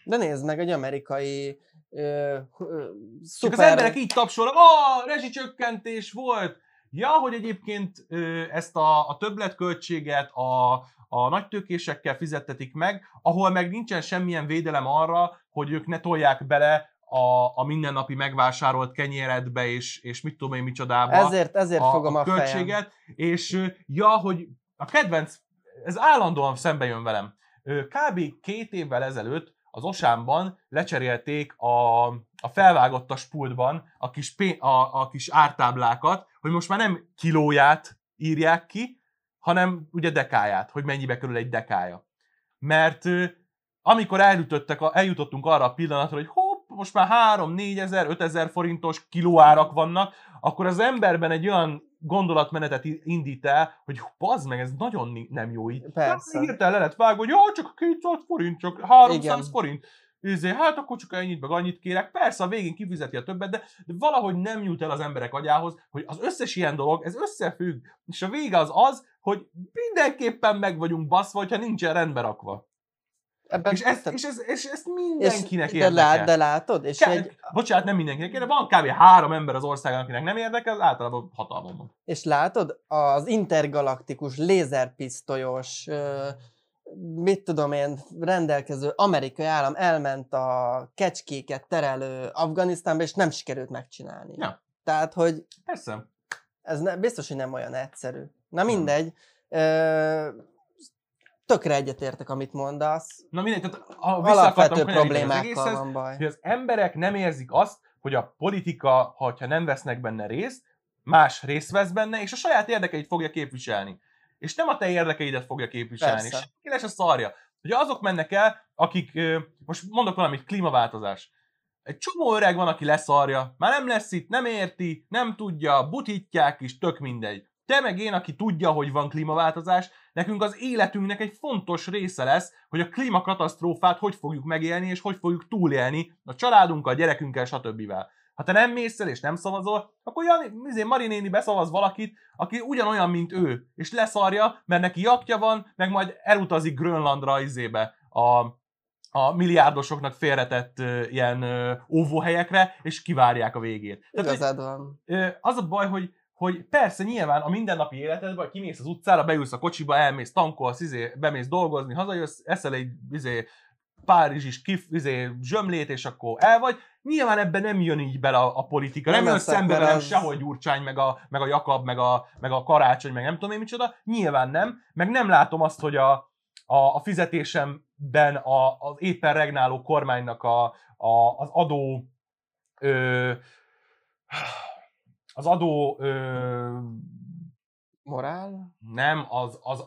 De nézd meg, egy amerikai ö, ö, Csak szuper... az emberek így tapsolnak, ó, rezsicsökkentés volt. Ja, hogy egyébként ezt a, a többletköltséget a, a nagytőkésekkel fizettetik meg, ahol meg nincsen semmilyen védelem arra, hogy ők ne tolják bele a, a mindennapi megvásárolt kenyéredbe, és, és mit tudom én micsodába Ezért, ezért a, fogom a a, fejem. költséget, és ja, hogy a kedvenc, ez állandóan szembe jön velem. Kb. két évvel ezelőtt az Osámban lecserélték a, a felvágottas pultban a kis, pé, a, a kis ártáblákat, hogy most már nem kilóját írják ki, hanem ugye dekáját, hogy mennyibe kerül egy dekája. Mert amikor eljutottak, a- eljutottunk arra a pillanatra, hogy hopp, most már 3, 4 ezer, 5 ezer forintos kilóárak vannak, akkor az emberben egy olyan gondolatmenetet indít el, hogy bazd meg, ez nagyon nem jó így. Persze. Hirtelen le lett vágva, hogy jó, csak 200 forint, csak 300 Igen. forint. Izé, hát akkor csak ennyit, meg annyit kérek. Persze a végén kifizeti a többet, de, de valahogy nem jut el az emberek agyához, hogy az összes ilyen dolog, ez összefügg. És a vége az az, hogy mindenképpen meg vagyunk baszva, hogyha nincsen rendbe rakva. Ebben, És ezt, és, ez, és ezt mindenkinek de, érdekel. lát, de látod? És Ká- egy, Bocsánat, nem mindenkinek érdekel, van kb. három ember az országban, akinek nem érdekel, az általában hatalmon van. És látod, az intergalaktikus lézerpisztolyos ö, mit tudom én, rendelkező amerikai állam elment a kecskéket terelő Afganisztánba, és nem sikerült megcsinálni. Ja. Tehát, hogy Persze. ez ne, biztos, hogy nem olyan egyszerű. Na mindegy. Ö, tökre egyetértek, amit mondasz. Na mindegy, tehát akartam Alapvető problémákkal egészhez, van baj. hogy az emberek nem érzik azt, hogy a politika, ha nem vesznek benne részt, más részt vesz benne, és a saját érdekeit fogja képviselni. És nem a te érdekeidet fogja képviselni. Persze. Lesz a szarja. Hogy azok mennek el, akik, most mondok valamit, klímaváltozás. Egy csomó öreg van, aki leszarja, már nem lesz itt, nem érti, nem tudja, butítják is, tök mindegy. Te meg én, aki tudja, hogy van klímaváltozás, nekünk az életünknek egy fontos része lesz, hogy a klímakatasztrófát hogy fogjuk megélni, és hogy fogjuk túlélni a családunkkal, gyerekünkkel, stb. Ha te nem mész el és nem szavazol, akkor Jani, izé, Mari néni beszavaz valakit, aki ugyanolyan, mint ő, és leszarja, mert neki jakja van, meg majd elutazik Grönlandra izébe a, a milliárdosoknak félretett ö, ilyen ö, óvóhelyekre, és kivárják a végét. Igazad van. az a baj, hogy hogy persze nyilván a mindennapi életedben, hogy kimész az utcára, beülsz a kocsiba, elmész, tankolsz, izé, bemész dolgozni, hazajössz, eszel egy izé, Párizsis kif, izé, zsömlét, és akkor el vagy. Nyilván ebben nem jön így bele a, a politika. Nem, Nem jön szembe velem az- sehogy Gyurcsány, meg a, meg a Jakab, meg a, meg a Karácsony, meg nem tudom én micsoda. Nyilván nem. Meg nem látom azt, hogy a, a, a fizetésemben a, az éppen regnáló kormánynak a, a, az adó ö, az adó ö, Morál? nem, az, az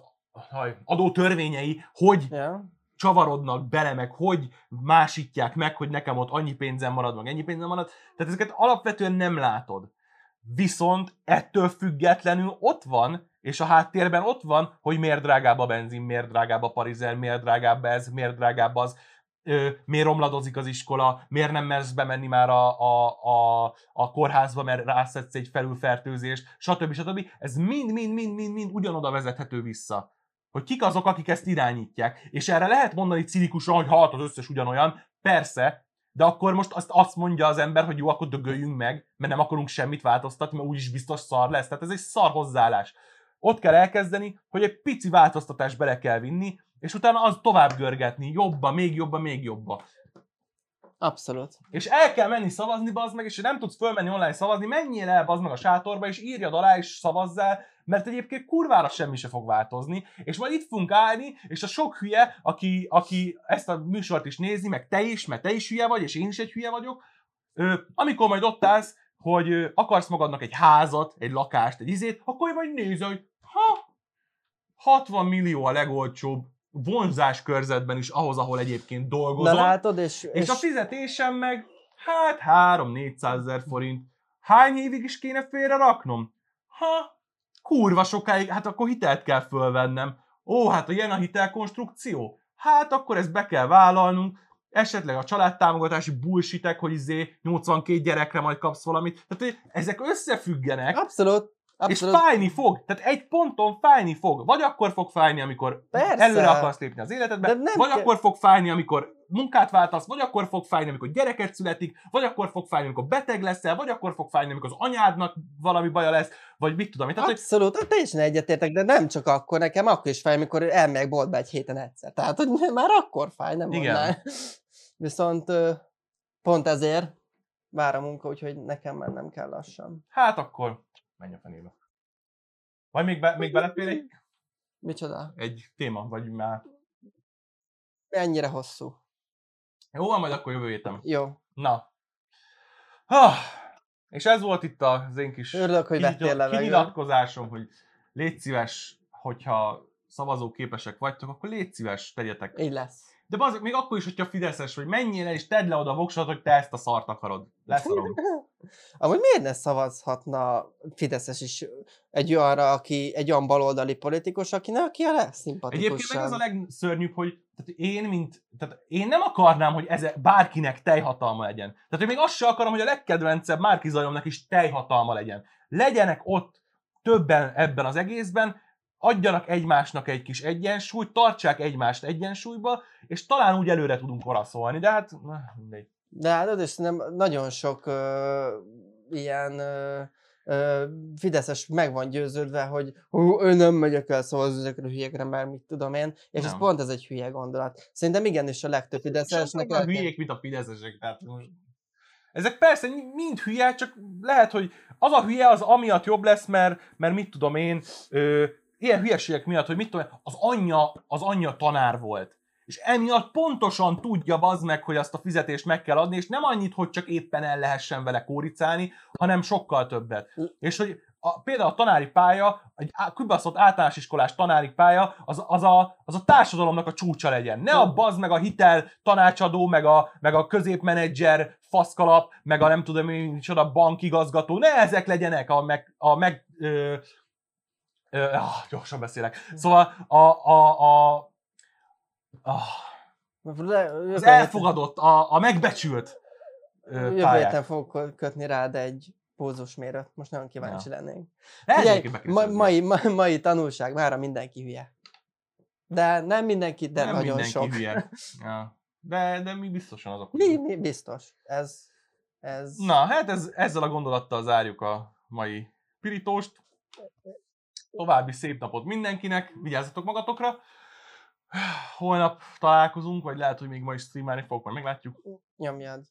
haj, adó törvényei, hogy Ja. Csavarodnak bele, meg hogy másítják meg, hogy nekem ott annyi pénzem marad, meg ennyi pénzem marad. Tehát ezeket alapvetően nem látod. Viszont ettől függetlenül ott van, és a háttérben ott van, hogy miért drágább a benzin, miért drágább a parizel, miért drágább ez, miért drágább az, ö, miért romladozik az iskola, miért nem mersz bemenni már a, a, a, a kórházba, mert rászedsz egy felülfertőzést, stb. stb. Ez mind, mind, mind, mind, mind ugyanoda vezethető vissza hogy kik azok, akik ezt irányítják. És erre lehet mondani cinikusan, hogy halt az összes ugyanolyan, persze, de akkor most azt, azt mondja az ember, hogy jó, akkor dögöljünk meg, mert nem akarunk semmit változtatni, mert úgyis biztos szar lesz. Tehát ez egy szar hozzáállás. Ott kell elkezdeni, hogy egy pici változtatást bele kell vinni, és utána az tovább görgetni, jobban, még jobban, még jobban. Abszolút. És el kell menni szavazni, bazd meg, és nem tudsz fölmenni online szavazni, menjél el, bazd meg a sátorba, és írjad alá, és szavazzál, mert egyébként kurvára semmi se fog változni, és majd itt fogunk állni, és a sok hülye, aki, aki ezt a műsort is nézi, meg te is, mert te is hülye vagy, és én is egy hülye vagyok, amikor majd ott állsz, hogy akarsz magadnak egy házat, egy lakást, egy izét, akkor majd nézd, hogy ha, 60 millió a legolcsóbb vonzás körzetben is ahhoz, ahol egyébként Na dolgozol. látod, és, És a fizetésem meg, hát 3-400 ezer forint. Hány évig is kéne félre raknom? Ha, kurva sokáig, hát akkor hitelt kell fölvennem. Ó, hát ilyen a hitelkonstrukció? Hát akkor ezt be kell vállalnunk, esetleg a családtámogatási bullshitek, hogy izé 82 gyerekre majd kapsz valamit. Tehát hogy ezek összefüggenek, abszolút, és abszolút. fájni fog. Tehát egy ponton fájni fog. Vagy akkor fog fájni, amikor Persze. előre akarsz lépni az életedbe, De nem vagy kell- akkor fog fájni, amikor munkát váltasz, vagy akkor fog fájni, amikor gyereket születik, vagy akkor fog fájni, amikor beteg leszel, vagy akkor fog fájni, amikor az anyádnak valami baja lesz, vagy mit tudom. Tehát, hogy Abszolút, hát teljesen egyetértek, de nem csak akkor, nekem akkor is fáj, amikor elmegyek boltba egy héten egyszer. Tehát, hogy *laughs* már akkor fáj, nem Igen. online. *laughs* Viszont pont ezért vár a munka, úgyhogy nekem mennem kell lassan. hát akkor menj a fenébe. Vagy még, be, még belefér egy, Micsoda? egy téma, vagy már... Ennyire hosszú. Jó, van, majd akkor jövő héten. Jó. Na. Ah, és ez volt itt az én kis Örülök, hogy kinyilat- kinyilatkozásom, hogy légy szíves, hogyha szavazóképesek vagytok, akkor légy szíves, tegyetek. Így lesz. De bazd, még akkor is, hogyha fideszes vagy, menjél el és tedd le oda a voksot, hogy te ezt a szart akarod. Leszarom. *laughs* Amúgy miért ne szavazhatna Fideszes is egy olyanra, aki egy olyan baloldali politikus, aki ne, aki a Egyébként legszimpatikusabb. meg az a legszörnyűbb, hogy tehát én, mint, tehát én nem akarnám, hogy ez bárkinek teljhatalma legyen. Tehát én még azt sem akarom, hogy a legkedvencebb Márki Zajomnak is teljhatalma legyen. Legyenek ott többen ebben az egészben, adjanak egymásnak egy kis egyensúlyt, tartsák egymást egyensúlyba, és talán úgy előre tudunk oraszolni, de hát mindegy. De hát is nem nagyon sok ö, ilyen ö, ö, Fideszes meg van győződve, hogy hú, ő nem megyek el szavazni ezekre a hülyekre, mert mit tudom én, és ez Nem. pont ez egy hülye gondolat. Szerintem igenis a legtöbb Fideszesnek kell- hülyék, mint a fideszesek. Tehát most... Ezek persze mind hülye, csak lehet, hogy az a hülye az amiatt jobb lesz, mert, mert mit tudom én, ö, ilyen hülyeségek miatt, hogy mit tudom az anyja, az anyja tanár volt. És emiatt pontosan tudja bazd meg, hogy azt a fizetést meg kell adni, és nem annyit, hogy csak éppen el lehessen vele kóricálni, hanem sokkal többet. És hogy a, például a tanári pálya, egy kibaszott általános iskolás tanári pálya, az, az, a, az a társadalomnak a csúcsa legyen. Ne a bazd meg a hitel tanácsadó, meg a, meg a középmenedzser faszkalap, meg a nem tudom én micsoda bankigazgató, ne ezek legyenek a meg, a meg ö, ö, ah, gyorsan beszélek. Szóval a, a, a, a az elfogadott, a, a megbecsült Jövő héten fogok kö- kötni rád egy pózus mérőt. Most nagyon kíváncsi lennénk. Lehet, Figyelj, ma, mai, ma, mai tanulság, mára mindenki hülye. De nem mindenki, de nem nagyon mindenki sok. hülye. Ja. De, de mi biztosan azok. Mi, mi biztos. Ez, ez... Na, hát ez, ezzel a gondolattal zárjuk a mai pirítóst. További szép napot mindenkinek, vigyázzatok magatokra. Holnap találkozunk, vagy lehet, hogy még ma is streamelni fogok, majd meglátjuk. Nyomjad.